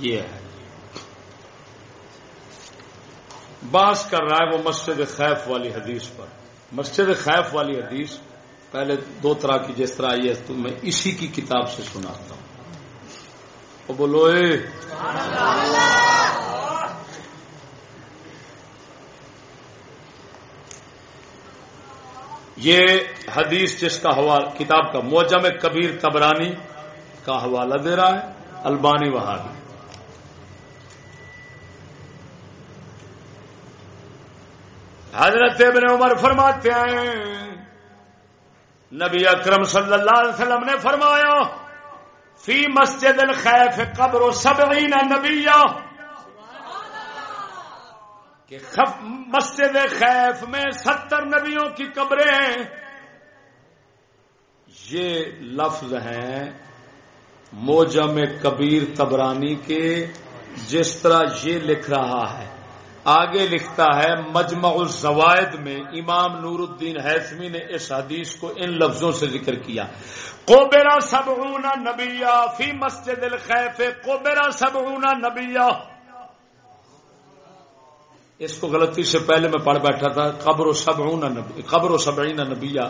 [SPEAKER 1] یہ ہے۔ باس کر رہا ہے وہ مسجد خیف والی حدیث پر۔ مسجد خیف والی حدیث پہلے دو طرح کی جس طرح آئی ہے تو میں اسی کی کتاب سے سناتا ہوں۔ وہ بولو، اے! یہ حدیث جس کا حوالہ، کتاب کا، موجم کبیر تبرانی کا حوالہ دے رہا ہے، البانی وہابی۔ حضرت ابن عمر فرماتے ہیں، نبی اکرم صلی اللہ علیہ وسلم نے فرمایا، فی مسجد الخیف قبر و سبعین نبی کہ مسجد خیف میں ستر نبیوں کی قبریں ہیں۔ یہ لفظ ہیں موجم کبیر تبرانی کے، جس طرح یہ لکھ رہا ہے۔ آگے لکھتا ہے، مجمع الزوائد میں امام نور الدین حیثمی نے اس حدیث کو ان لفظوں سے ذکر کیا۔ کوبرا سبعون نبیا فی مسجد الخیف کوبرا سبعون نبیا اس کو غلطی سے پہلے میں پڑھ بیٹھا تھا، قبر و سبعون نبی قبر و سبعین نبیا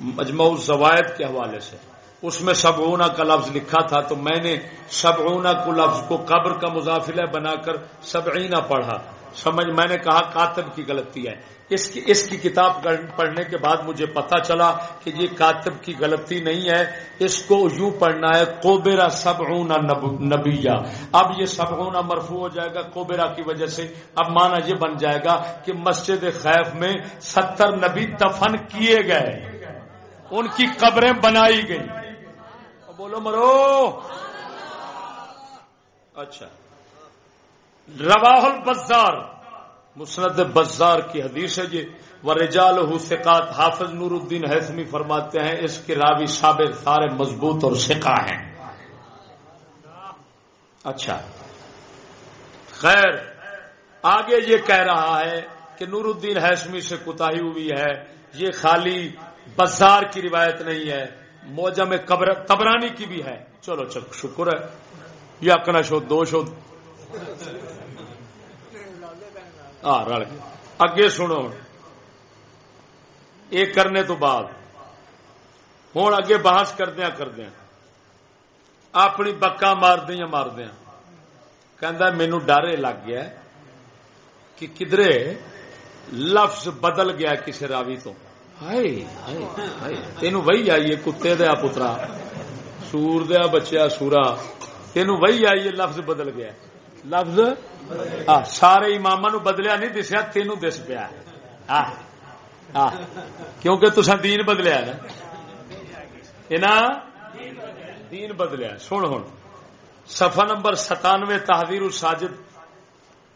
[SPEAKER 1] مجمع الزوائد کے حوالے سے۔ اس میں سبعونہ کا لفظ لکھا تھا، تو میں نے سبعونہ کو لفظ کو قبر کا مضافلہ بنا کر سبعینہ پڑھا۔ سمجھ، میں نے کہا کاتب کی غلطی ہے۔ اس کی اس کی کتاب پڑھنے کے بعد مجھے پتا چلا کہ یہ کاتب کی غلطی نہیں ہے۔ اس کو یوں پڑھنا ہے کوبرا سب نبیا اب یہ سب مرفو ہو جائے گا کوبرا کی وجہ سے۔ اب مانا یہ بن جائے گا کہ مسجد خیف میں ستر نبی دفن کیے گئے۔ ان کی قبریں بنائی گئی بولو مرو۔ اچھا۔ رواہ البزار، مسند بزار کی حدیث ہے جی۔ و رجال حسقات حافظ نور الدین حسمی فرماتے ہیں، اس کے راوی صابر سارے مضبوط اور سکا ہیں۔ اچھا۔ خیر، آگے یہ کہہ رہا ہے کہ نور الدین حسمی سے کوتا ہوئی ہے۔ یہ خالی بزار کی روایت نہیں ہے موجہ میں تبرانی کی بھی ہے۔ چلو چل شکر ہے۔ یا کنا شو، دو شو۔ رل گیا اگے سنو۔ یہ کرنے تو بعد۔ ہوں اگے بحث کردیا کردیا اپنی بکا ماردیا ماردیا کہ مینو ڈر لگ گیا کہ کدرے لفظ بدل گیا کسی راوی تو۔ تین وہی آئیے، کتے دیا پترا، سور دیا بچیا سورا۔ تین وہی آئیے، لفظ بدل گیا لفظ؟ سارے امام نو بدلیا نہیں دسیا تینو دس پیا۔ کیونکہ تسا دین بدلیا نا۔ دین بدلیا۔ سن ہوں سفا نمبر ستانوے تحریر الساجد۔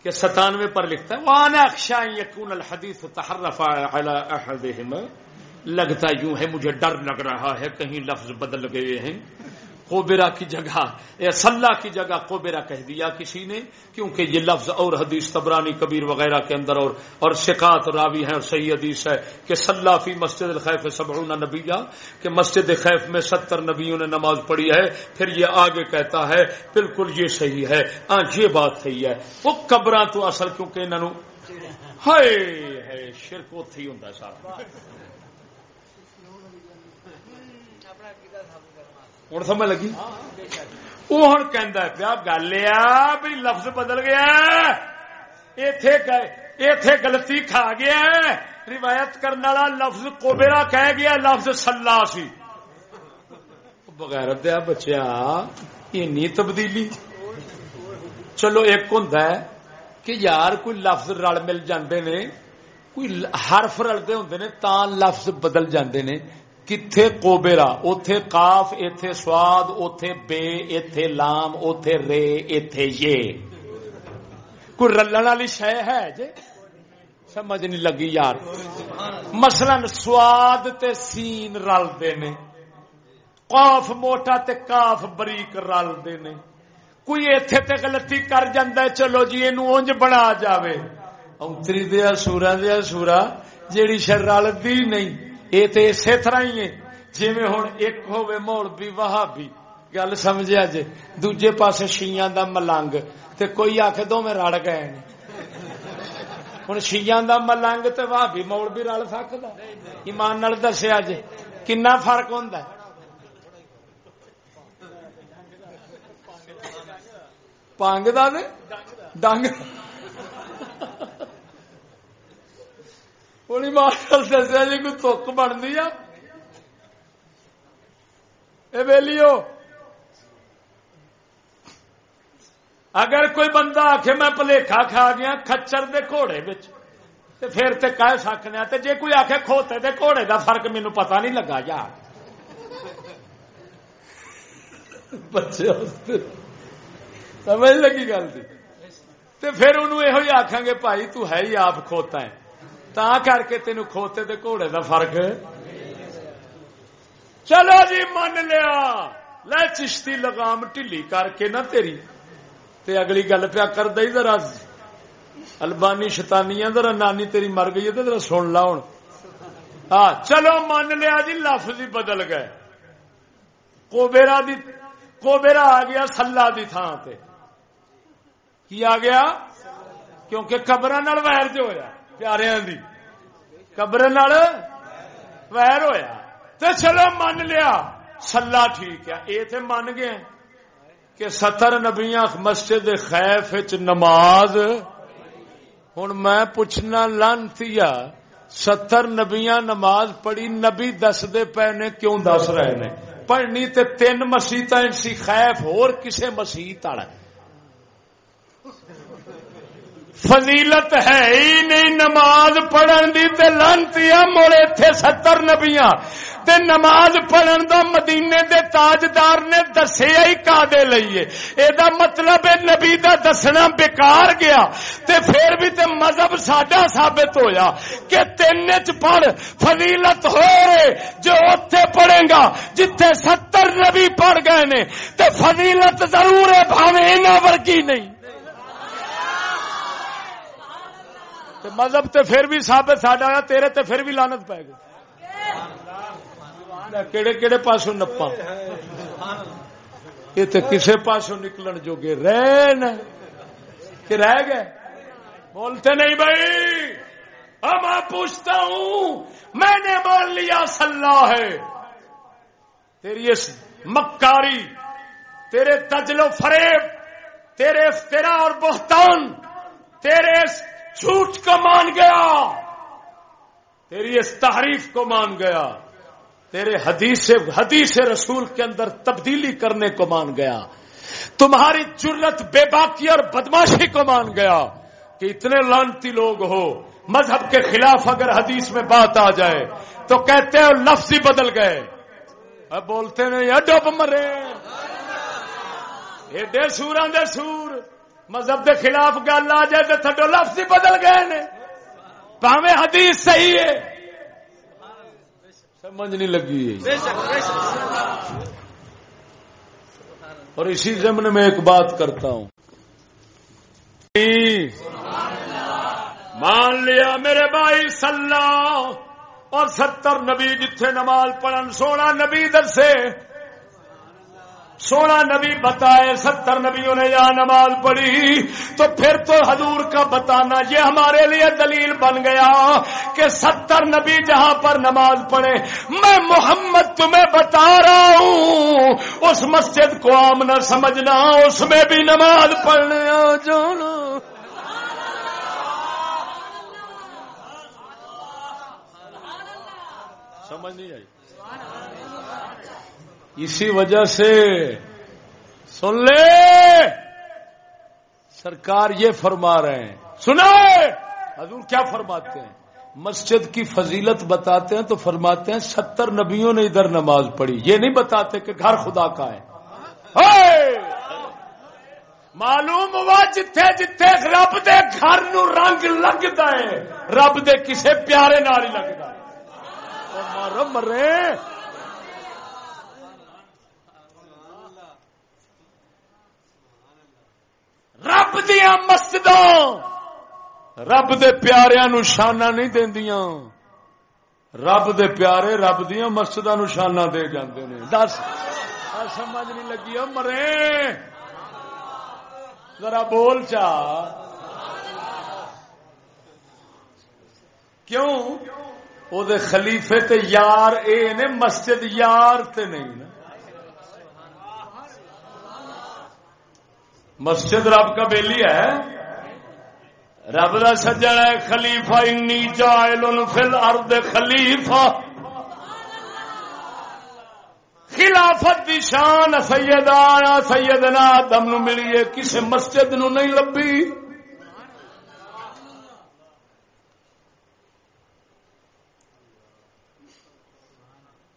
[SPEAKER 1] کے ستانوے پر لکھتا ہے وہاں اکشا یقون الحدیث تحرف لگتا یوں ہے، مجھے ڈر لگ رہا ہے، کہیں لفظ بدل گئے ہیں۔ کوبرا کی جگہ سلح کی جگہ کوبرا کہہ دیا کسی نے، کیونکہ یہ لفظ اور حدیث تبرانی کبیر وغیرہ کے اندر اور اور شکات راوی ہیں اور صحیح حدیث ہے کہ سلح فی مسجد الخیف سبعون نبیا، کہ مسجد خیف میں ستر نبیوں نے نماز پڑھی ہے، پھر یہ آگے کہتا ہے، بالکل یہ صحیح ہے ہاں یہ بات صحیح ہے۔ وہ قبراں تو اصل کیونکہ انہوں ہے شرک اتھی ہوں صاحب ہوں سمجھ لگی؟ وہ ہوں کہ پیا گل بھی لفظ بدل گیا اتے گلتی کھا گیا روایت کرنے والا لفظ کوبیرا کہہ گیا لفظ سلا سی۔ بغیر دیا بچیا اینی تبدیلی۔ چلو ایک ہوں کہ یار کوئی لفظ رل مل جاندے نے کوئی حرف رلتے ہوں نے تا لفظ بدل جاندے نے۔ کتھے کوبیرا اوتھے کاف ایتھے سواد، اوتھے بے، ایتھے لام، اوتھے رے، ایتھے یہ۔ کوئی رلن والی شے ہے جی؟ سمجھ نہیں لگی یار۔ مثلا سواد تے سین رلتے نے۔ کاف موٹا تے کاف بریک رلتے نے۔ کوئی ایتھے تے غلطی کر جاندہ ہے، چلو جی اینو اونج بنا جاوے۔ اونتری دیا سورا دیا سورا جیڑی شر رلدی نہیں۔ اے تے اسی طرح ہی ہے جی ہوں ایک ہوے مولوی وہابی گل سمجھا جے دوجے پاسے شیاں دا ملنگ تے کوئی آخ دو میں رڑ گئے ہوں شیاں دا ملنگ تے وہابی مولوی رل سکتا ایمان نال دسیا جے کنا فرق ہوندا ہے پانگ دا دے ڈنگ ہوں ماسٹر دسیا جی کوئی تک بنتی آ؟ ویلیو، اگر کوئی بندہ آخ میں پلیکھا کھا گیا کچر دے گھوڑے پھر تے کہہ سکنے تے جے کوئی آخ کھوتے دے گھوڑے دا فرق مینو پتہ نہیں لگا، یار۔ بچے سمجھ لگی گل تے پھر انہوں یہ آخان گے، بھائی، تو ہے ہی آپ کھوتا ہے۔ تا کر کے تین کھوتے تے گھوڑے دا فرق چلو جی من لیا۔ لے چشتی لگام ٹھلی کر کے نہ تیری۔ تے اگلی گل پیا کر دئی ذرا۔ البانی شتانیاں ذرا نانی تیری مر گئی ہے ذرا سن لا ہوں ہاں چلو من لیا جی لفظ ہی بدل گئے۔ کوبیرا دی، کوبیرا آ گیا سلا دی تھان تے۔ کی آ گیا؟ کیونکہ قبر ویر جو ہوا پیارے دی قبر ویر ہویا تو چلو من لیا سلا ٹھیک ہے یہ تو من گیا کہ ستر نبیاں مسجد خیف نماز ہوں میں پوچھنا لانتی ستر نبیاں نماز پڑھی نبی دستے پے نے کیوں دس رہے نے پڑھنی تے تین مسیت سی خیف ہور کسے مسیت آ فضیلت ہے ہی نہیں نماز پڑھن دی تے لانتی مڑے تھے ستر نبیاں تے نماز پڑھن دا مدینے دے تاجدار نے دسیا ہی کا دے لئیے اے دا مطلب ہے نبی دا دسنا بیکار گیا تے پھر بھی تے مذہب ساڈا ثابت ہویا کہ تین چ پڑھ فضیلت ہو جو اوتھے پڑھے گا جتھے ستر نبی پڑھ گئے نے تے فضیلت ضرور ہے بھاوے انہاں ورگی نہیں مذہب تے پھر بھی ثابت ساڈا تیرے تے پھر بھی لانت پائے گی کہڑے کہڑے پاسوں نپا یہ تو کسی پاسوں نکلن جو گے رہ کہ رہ گئے۔ بولتے نہیں بھائی۔ اب میں پوچھتا ہوں، میں نے مان لیا سلح ہے۔ تیری اس مکاری، تیرے تجل و فریب، تیرے افطرا اور بہتان، تیرے اس جھوٹ کو مان گیا۔ تیری اس تحریف کو مان گیا۔ تیرے حدیث حدیث رسول کے اندر تبدیلی کرنے کو مان گیا۔ تمہاری چرت بے باکی اور بدماشی کو مان گیا کہ اتنے لانتی لوگ ہو۔ مذہب کے خلاف اگر حدیث میں بات آ جائے تو کہتے ہیں لفظ ہی بدل گئے۔ اب بولتے نہیں یا ڈب مرے ایڈے سور دے سور۔ مذہب کے خلاف گل آ جائے تو تھڈو لفظ ہی بدل گئے نے۔ پاوے حدیث صحیح ہے۔ سمجھ نہیں لگی۔ اور اسی ضمن میں ایک بات کرتا ہوں۔ مان لیا میرے بھائی سلح اور ستر نبی جتھے نماز پڑھن سونا نبی درسے۔ سونا نبی بتائے، ستر نبیوں نے یا نماز پڑھی۔ تو پھر تو حضور کا بتانا، یہ ہمارے لیے دلیل بن گیا کہ ستر نبی جہاں پر نماز پڑھے۔ میں محمد تمہیں بتا رہا ہوں، اس مسجد کو عام نہ سمجھنا، اس میں بھی نماز پڑھنے آ جانا۔ سمجھ نہیں آئی؟ اسی وجہ سے سن لے سرکار یہ فرما رہے ہیں۔ سنا حضور کیا فرماتے ہیں؟ مسجد کی فضیلت بتاتے ہیں تو فرماتے ہیں ستر نبیوں نے ادھر نماز پڑھی۔ یہ نہیں بتاتے کہ گھر خدا کا ہے۔ معلوم ہوا جتھے جتھے رب دے گھر نو رنگ لگتا ہے، رب دے کسے پیارے نال ہی لگتا ہے۔ مرے! رب دیا مسجدوں رب دے پیارے نو شانہ نہیں دیندیاں۔ رب دے پیارے رب دیا مسجد نو شانہ دے جاندے نے۔ دس۔ سمجھ نہیں لگی مرے۔ ذرا بول چا۔ کیوں؟ او دے خلیفے تے یار اے نے، مسجد یار تے نہیں نا۔ مسجد رب کا بیلی ہے۔ رب کا سجن ہے، خلیفہ انی جائل فل ارد خلیفہ۔ خلافت دی شان سیدانا سیدنا آدم نو ملی ہے کسی مسجد نو نہیں لبی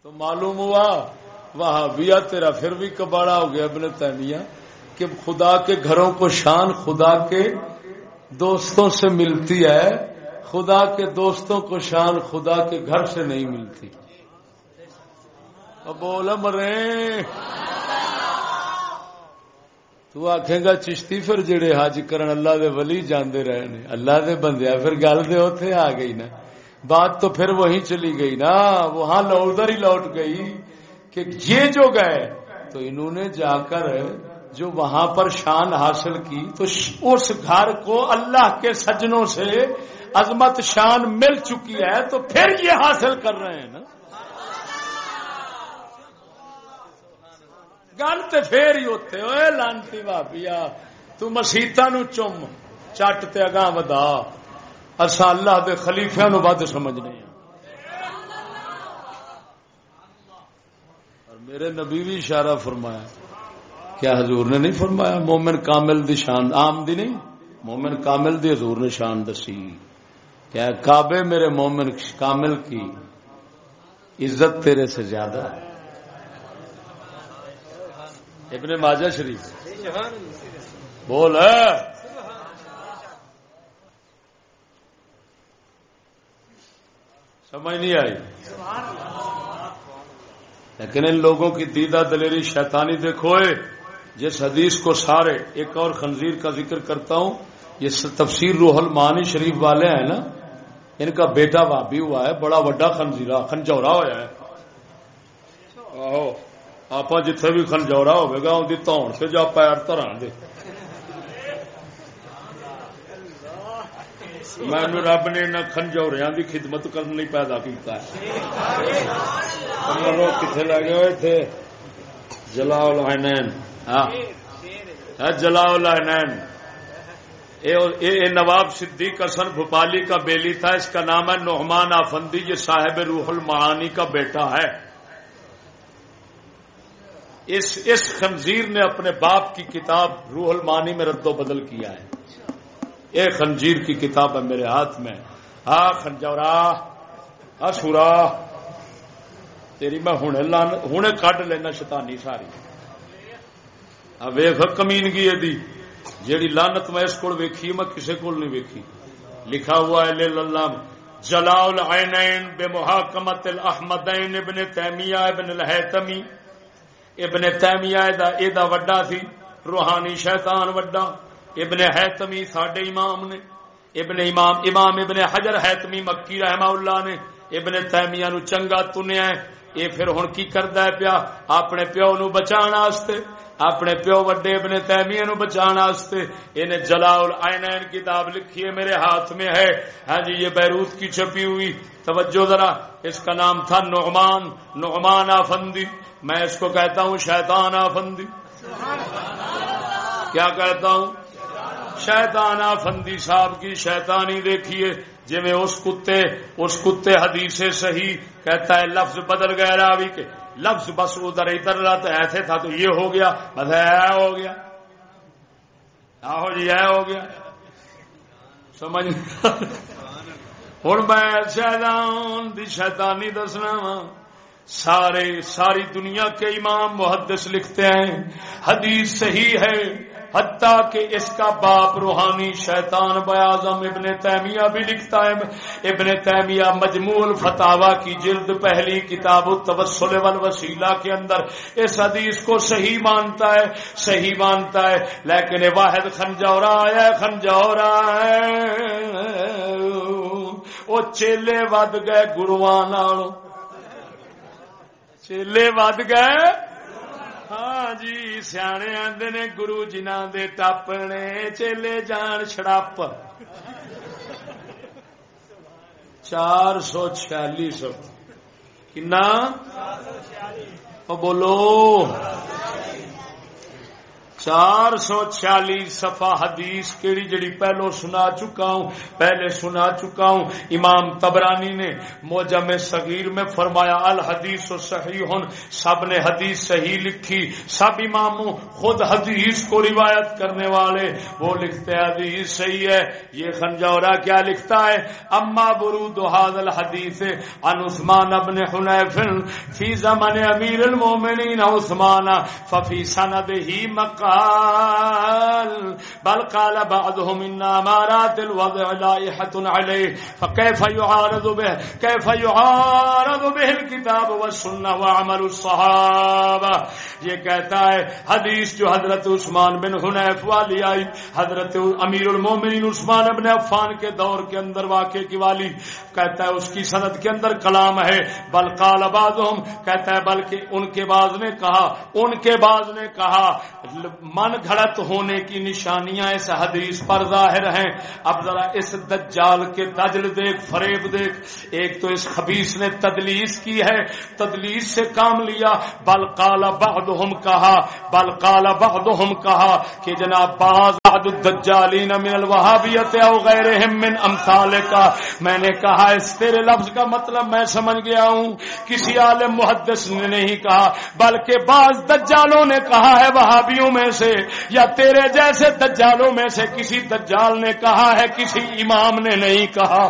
[SPEAKER 1] تو معلوم ہوا وہاں بیا تیرا پھر بھی کباڑا ہو گیا اپنے تیمیہ۔ کہ خدا کے گھروں کو شان خدا کے دوستوں سے ملتی ہے، خدا کے دوستوں کو شان خدا کے گھر سے نہیں ملتی۔ بول مرے تو آخے گا، چشتی پھر جڑے حج کرن اللہ دے ولی جاندے رہے نے۔ اللہ دے بندیا پھر گل دے اوتھے آ گئی نا۔ بات تو پھر وہیں چلی گئی نا۔ وہاں ادھر ہی لوٹ گئی کہ یہ جو گئے، تو انہوں نے جا کر جو وہاں پر شان حاصل کی، تو اس گھر کو اللہ کے سجنوں سے عظمت شان مل چکی ہے، تو پھر یہ حاصل کر رہے ہیں نا۔ گل تو پھر ہی ہوتے ہوئے لانتی بابیا تو مسیطا نو چم، چٹ تے اگاں ودا۔ اصا اللہ دے خلیفیا نو ود سمجھنے اور میرے نبی بھی اشارہ فرمایا کیا حضور نے نہیں فرمایا؟ مومن کامل دی شان، عام دی نہیں؟ مومن کامل دی حضور نے شان دسی۔ کیا کعبے میرے مومن کامل کی عزت تیرے سے زیادہ ہے؟ ابن ماجہ شریف۔ بول ہاں؟ سمجھ نہیں آئی؟ لیکن ان لوگوں کی دیدہ دلیری شیطانی دیکھو جس حدیث کو سارے ایک اور خنزیر کا ذکر کرتا ہوں یہ تفسیر روح المعانی شریف والے ہیں نا ان کا بیٹا وابی ہوا ہے بڑا وڈا خنزیرا خنجورا ہوا ہے۔ آپ جتھے بھی خنجورا ہوگا ان کی تون سے جا پیر تر دے۔ میں رب نے انہیں خنجوریا کی خدمت کرنے پیدا کیا کتنے لگے ہوئے تھے؟ جلا ہاں۔ ہاں، جلا نواب صدیق حسن بھوپالی کا بیلی تھا۔ اس کا نام ہے نعمان آفندی یہ صاحب روح المعانی کا بیٹا ہے۔ اس اس خنزیر نے اپنے باپ کی کتاب روح المعانی میں رد و بدل کیا ہے۔ ایک خنزیر کی کتاب ہے میرے ہاتھ میں۔ ہاں خنجورا۔ ہاں سورا۔ تیری میں ہوں کٹ لینا شتانی ساری۔ ویخ کمینگی دی جیڑی لانت میں اس کو ویکھی، میں کسے کو نہیں ویکھی۔ لکھا ہوا ہے لے للہ جلاء العینین بے محاکمت الاحمدین ابن تیمیہ، ابن الحیتمی ابن تیمیہ دا اے دا وڈا سی، روحانی شیطان وڈا۔ ابن حیتمی ساڈے امام نے۔ ابن امام امام ابن حجر حیتمی مکی رحمہ اللہ نے۔ ابن تیمیہ نو چنگا تنیا ہے۔ اے پھر ہن کی کردا ہے پیا؟ اپنے پیو نو بچان واسطے اپنے پیو وڈے ابن تیمیہ نو بچان واسطے انہیں جلاء العینین کتاب لکھی ہے میرے ہاتھ میں ہے۔ ہاں جی یہ بیروت کی چھپی ہوئی۔ توجہ ذرا اس کا نام تھا نعمان نعمان آفندی۔ میں اس کو کہتا ہوں شیطان آفندی۔ کیا کہتا ہوں؟ شیطان آفندی صاحب کی شیطانی دیکھیے جی میں اس کتے اس کتے حدیث صحیح کہتا ہے لفظ بدل گیا راوی کے۔ لفظ بس ادھر ادھر رہا تو ایسے تھا تو یہ ہو گیا، بس اے ہو گیا۔ آہو جی اے ہو گیا۔ سمجھ۔ ہوں میں شیطان دی شیطانی دسنا وا سارے، ساری دنیا کے امام محدث لکھتے ہیں۔ حدیث صحیح ہے۔ حتیٰ کہ اس کا باپ روحانی شیطان بیازم ابن تیمیہ بھی لکھتا ہے۔ ابن تیمیہ مجموع الفتاوا کی جلد پہلی کتاب التوسل والوسیلہ کے اندر اس حدیث کو صحیح مانتا ہے، صحیح مانتا ہے۔ لیکن واحد خنجورا ہے خنجورا ہے۔ وہ چیلے ود گئے گروان چیلے ود گئے ہاں جی سیانے آدھے نے گرو جنا دے ٹاپنے چیلے جان شڑپ چار سو چھیالیس کنا بولو چار سو چھیالیس سفا حدیث کیڑی جڑی پہلو سنا چکا ہوں، پہلے سنا چکا ہوں۔ امام تبرانی نے موجم صغیر میں فرمایا، الحدیث و صحیح سب نے حدیث صحیح لکھی۔ سب اماموں خود حدیث کو روایت کرنے والے۔ وہ لکھتے ہیں، حدیث صحیح ہے۔ یہ خنجورا کیا لکھتا ہے؟ اما برود حاض الحدیث ان عثمان ابن حنیف فی زمن امیر المومنین عثمان ففی سند ہی قال، بل قال بعضهم ان امارات الوضع لائحه عليه، فكيف يعارض به؟ كيف يعارض به الكتاب والسنه وعمل الصحابه یہ کہتا ہے، حدیث جو حضرت عثمان بن حنیف والی آئی، حضرت امیر المومنین عثمان ابن عفان کے دور کے اندر واقع کی والی، کہتا ہے اس کی سند کے اندر کلام ہے، بل قال بعضهم، کہتا ہے بلکہ ان کے بعض نے کہا، ان کے بعض نے کہا من گھڑت ہونے کی نشانیاں اس حدیث پر ظاہر ہیں۔ اب ذرا اس دجال کے تجل دیکھ، فریب دیکھ۔ ایک تو اس خبیص نے تدلیس کی ہے۔ تدلیس سے کام لیا۔ بل کالا بعدهم کہا، بل کالا بعدهم کہا کہ جناب بعض بعد الدجالین من الوہابیت او غیرہم من امثال کا میں نے کہا، اس تیرے لفظ کا مطلب میں سمجھ گیا ہوں۔ کسی عالم محدث نے نہیں کہا، بلکہ بعض دجالوں نے کہا ہے، وہابیوں میں سے یا تیرے جیسے دجالوں میں سے کسی دجال نے کہا ہے کسی امام نے نہیں کہا۔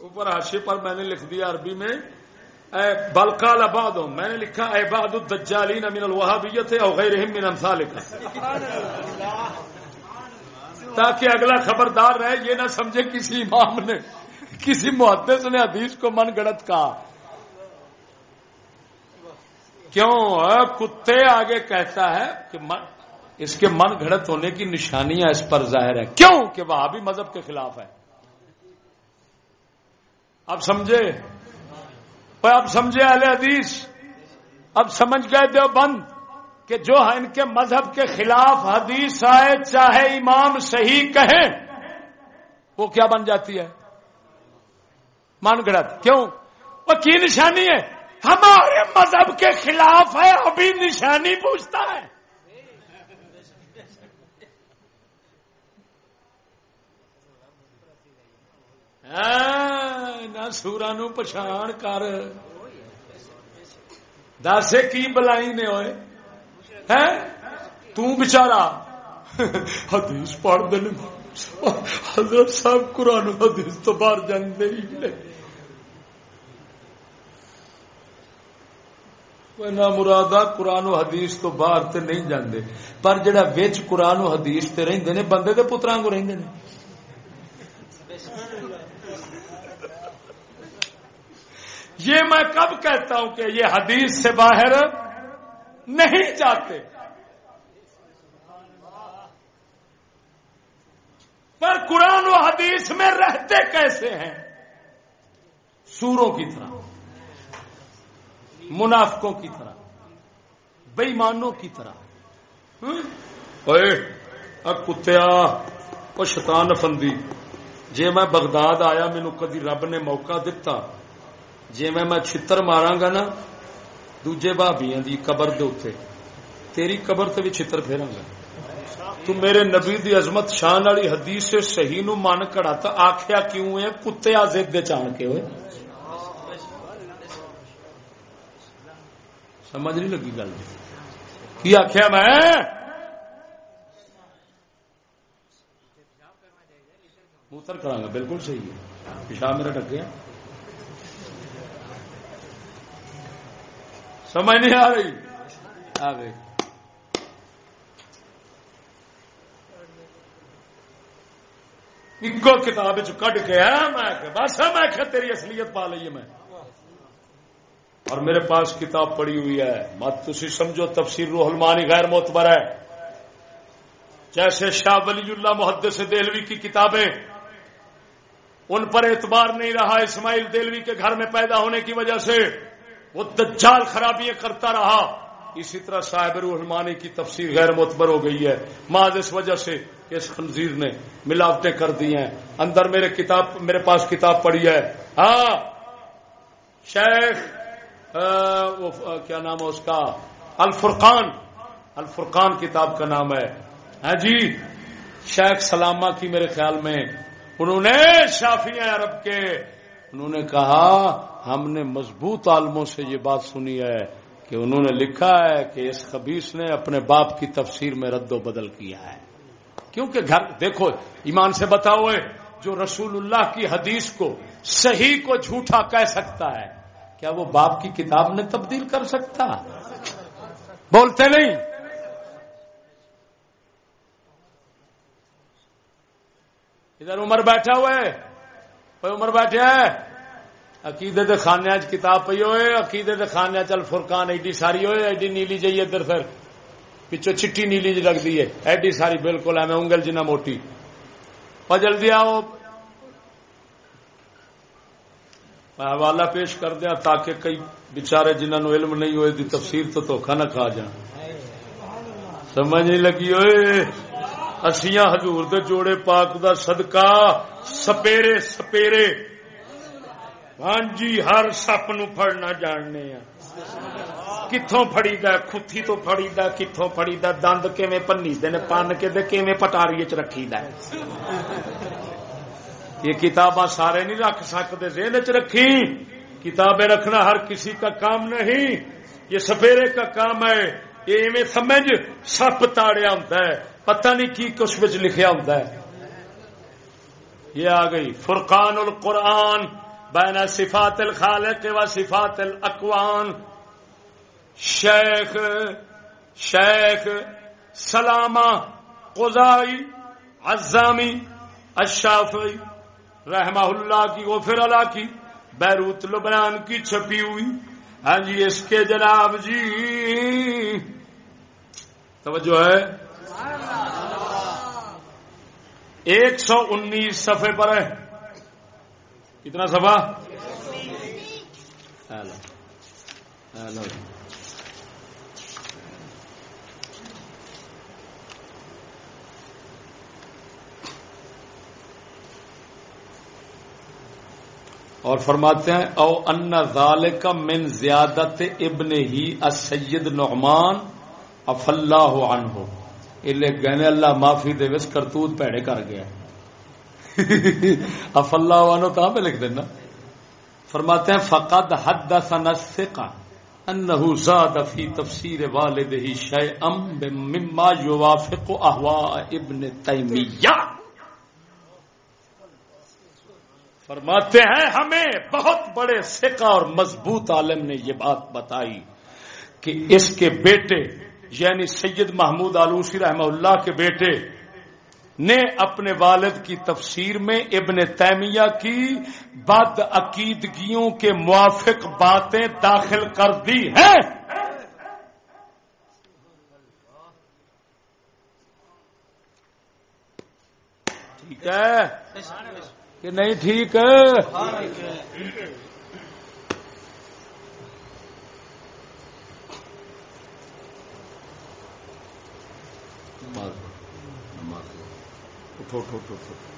[SPEAKER 1] اوپر حاشے پر میں نے لکھ دیا عربی میں اے بلکال آباد میں نے لکھا اے باد الدجالین من الوہابیت او غیرہم من امثالک۔ تاکہ اگلا خبردار رہے یہ نہ سمجھے کسی امام نے۔ کسی محدث نے حدیث کو من گڑت کہا۔ کیوں؟ کتے، آگے کہتا ہے کہ من اس کے من گھڑت ہونے کی نشانیاں اس پر ظاہر ہے کیوں؟ کہ وہ بھی مذہب کے خلاف ہے اب سمجھے؟ اب سمجھے اہل حدیث؟ اب سمجھ گئے دو بند کہ جو ان کے مذہب کے خلاف حدیث آئے، چاہے امام صحیح کہیں وہ کیا بن جاتی ہے؟ من گڑت کیوں؟ وہ کی نشانی ہے؟ ہمارے مذہب کے خلاف ہے، ابھی نشانی پوچھتا ہے۔ ہاں، سورا نو پچھان کر۔ دس کی بلائی نے ہوئے ہاں، تچارا حدیث پڑھ دین حضرت صاحب قرآن حدیث تو باہر جانے ہی نہ مرادہ قرآن و حدیث تو باہر تے نہیں جاندے۔ پر جڑا وچ قرآن و حدیث تے رہندے نے، بندے دے پتراں کو رہندے نے۔ یہ میں کب کہتا ہوں کہ یہ حدیث سے باہر نہیں جاتے؟ پر قرآن و حدیث میں رہتے کیسے ہیں؟ سوروں کی طرح، منافقوں کی طرح، بےمانوں کی طرح۔ کتیا وہ شتان فندی جی میں بغداد آیا مینو کدی رب نے موقع دتا۔ جی میں میں چھتر مارا گا نا، دوجے بھابیا دی قبر دے اتنے تیری قبر سے بھی چھتر پھیرا گا تو میرے نبی دی عظمت شان والی حدیث سے صحیح نو من کڑا تو آخیا کیوں ہے؟ کتے آزد چان کے ہوئے۔ سمجھ نہیں لگی گل۔ کی آخیا میں؟ موتر کرا گا، بالکل صحیح ہے۔ پیشاب میرا ڈگیا سمجھ نہیں آ رہی؟ آ گئی ایک کتاب کٹ کے میں بس میں تیری اصلیت پا لی میں اور میرے پاس کتاب پڑی ہوئی ہے مت تھی سمجھو تفسیر روح المانی غیر معتبر ہے جیسے شاہ ولی اللہ محدث دہلوی کی کتابیں ان پر اعتبار نہیں رہا اسماعیل دہلوی کے گھر میں پیدا ہونے کی وجہ سے وہ دجال خرابیاں کرتا رہا اسی طرح صاحب روح کی تفسیر غیر معتبر ہو گئی ہے۔ ماض اس وجہ سے اس خنزیر نے ملاوٹیں کر دی ہیں۔ اندر میرے کتاب، میرے پاس کتاب پڑی ہے۔ ہاں شیخ وہ کیا نام ہے اس کا؟ الفرقان۔ الفرقان کتاب کا نام ہے۔ ہاں جی شیخ سلامہ کی میرے خیال میں انہوں نے شافی عرب کے۔ انہوں نے کہا، ہم نے مضبوط عالموں سے یہ بات سنی ہے۔ کہ انہوں نے لکھا ہے کہ اس خبیص نے اپنے باپ کی تفسیر میں رد و بدل کیا ہے۔ کیونکہ گھر، دیکھو، ایمان سے بتاؤ جو رسول اللہ کی حدیث کو صحیح کو جھوٹا کہہ سکتا ہے، کیا وہ باپ کی کتاب نے تبدیل کر سکتا؟ بولتے نہیں۔ ادھر عمر بیٹھا ہوا ہے۔ عمر بیٹھا ہے عقیدے دے خانے کتاب پی ہوئے، عقیدے دے خانے چل فرقان ایڈی ساری ہوئے، ایڈی نیلی جائیے ادھر پھر پچھو چٹی نیلی جی لگتی ہے، ایڈی ساری بالکل ہے میں انگل جنہ موٹی۔ اور جلدی آؤ میں حوالہ پیش کر دیا تاکہ کئی بچارے جنہوں نے علم نہیں ہوئے دی تفسیر تو دھوکھا نہ کھا جان۔ سمجھ نہیں لگی ہوئے؟ اسیاں حضور دے جوڑے پاک دا صدقہ، سپیرے سپیرے۔ ہاں جی ہر سپ نو پڑنا جاننے ہیں کتوں فڑی دھی تو فڑی دتوں فڑی دند کیویں پنی دن پن کے کیویں پٹاری چ رکھی د یہ کتاباں سارے نہیں رکھ سکتے ذہن چ رکھی کتابیں رکھنا ہر کسی کا کام نہیں۔ یہ سپیرے کا کام ہے۔ یہ سمجھ سپ تاڑیا ہوتا ہے۔ پتہ نہیں کی کچھ بچ لکھیا ہوتا ہے۔ یہ آ گئی، فرقان القرآن۔ بین صفات الخالق و صفات الاقوان شیخ شیخ سلامہ قزائی عزامی الشافعی رحمہ اللہ کی غفر اللہ کی، بیروت لبنان کی چھپی ہوئی۔ ہاں جی اس کے جناب جی۔ توجہ ہے۔ ایک سو انیس صفحے پر ہے۔ کتنا سفا اور فرماتے ہیں او ان ذالک من زیادت ابن ہی السید نعمان اف اللہ عنہ۔ الے گنے اللہ معافی دے وس کرتوت پیڑے کر گیا۔ اف اللہ عنہ کہاں پہ لکھ دینا؟ فرماتے ہیں، فقد حدثنا الثقہ انه زاد في تفسير والده شيئا مما يوافق اهواء ابن تيميه فرماتے ہیں، ہمیں بہت بڑے سکا اور مضبوط عالم نے یہ بات بتائی کہ اس کے بیٹے یعنی سید محمود آلوسی رحمہ اللہ کے بیٹے نے اپنے والد کی تفسیر میں ابن تیمیہ کی بد عقیدگیوں کے موافق باتیں داخل کر دی ہیں۔ ٹھیک ہے؟ کہ نہیں ٹھیک؟ اٹھو اٹھو اٹھو اٹھو۔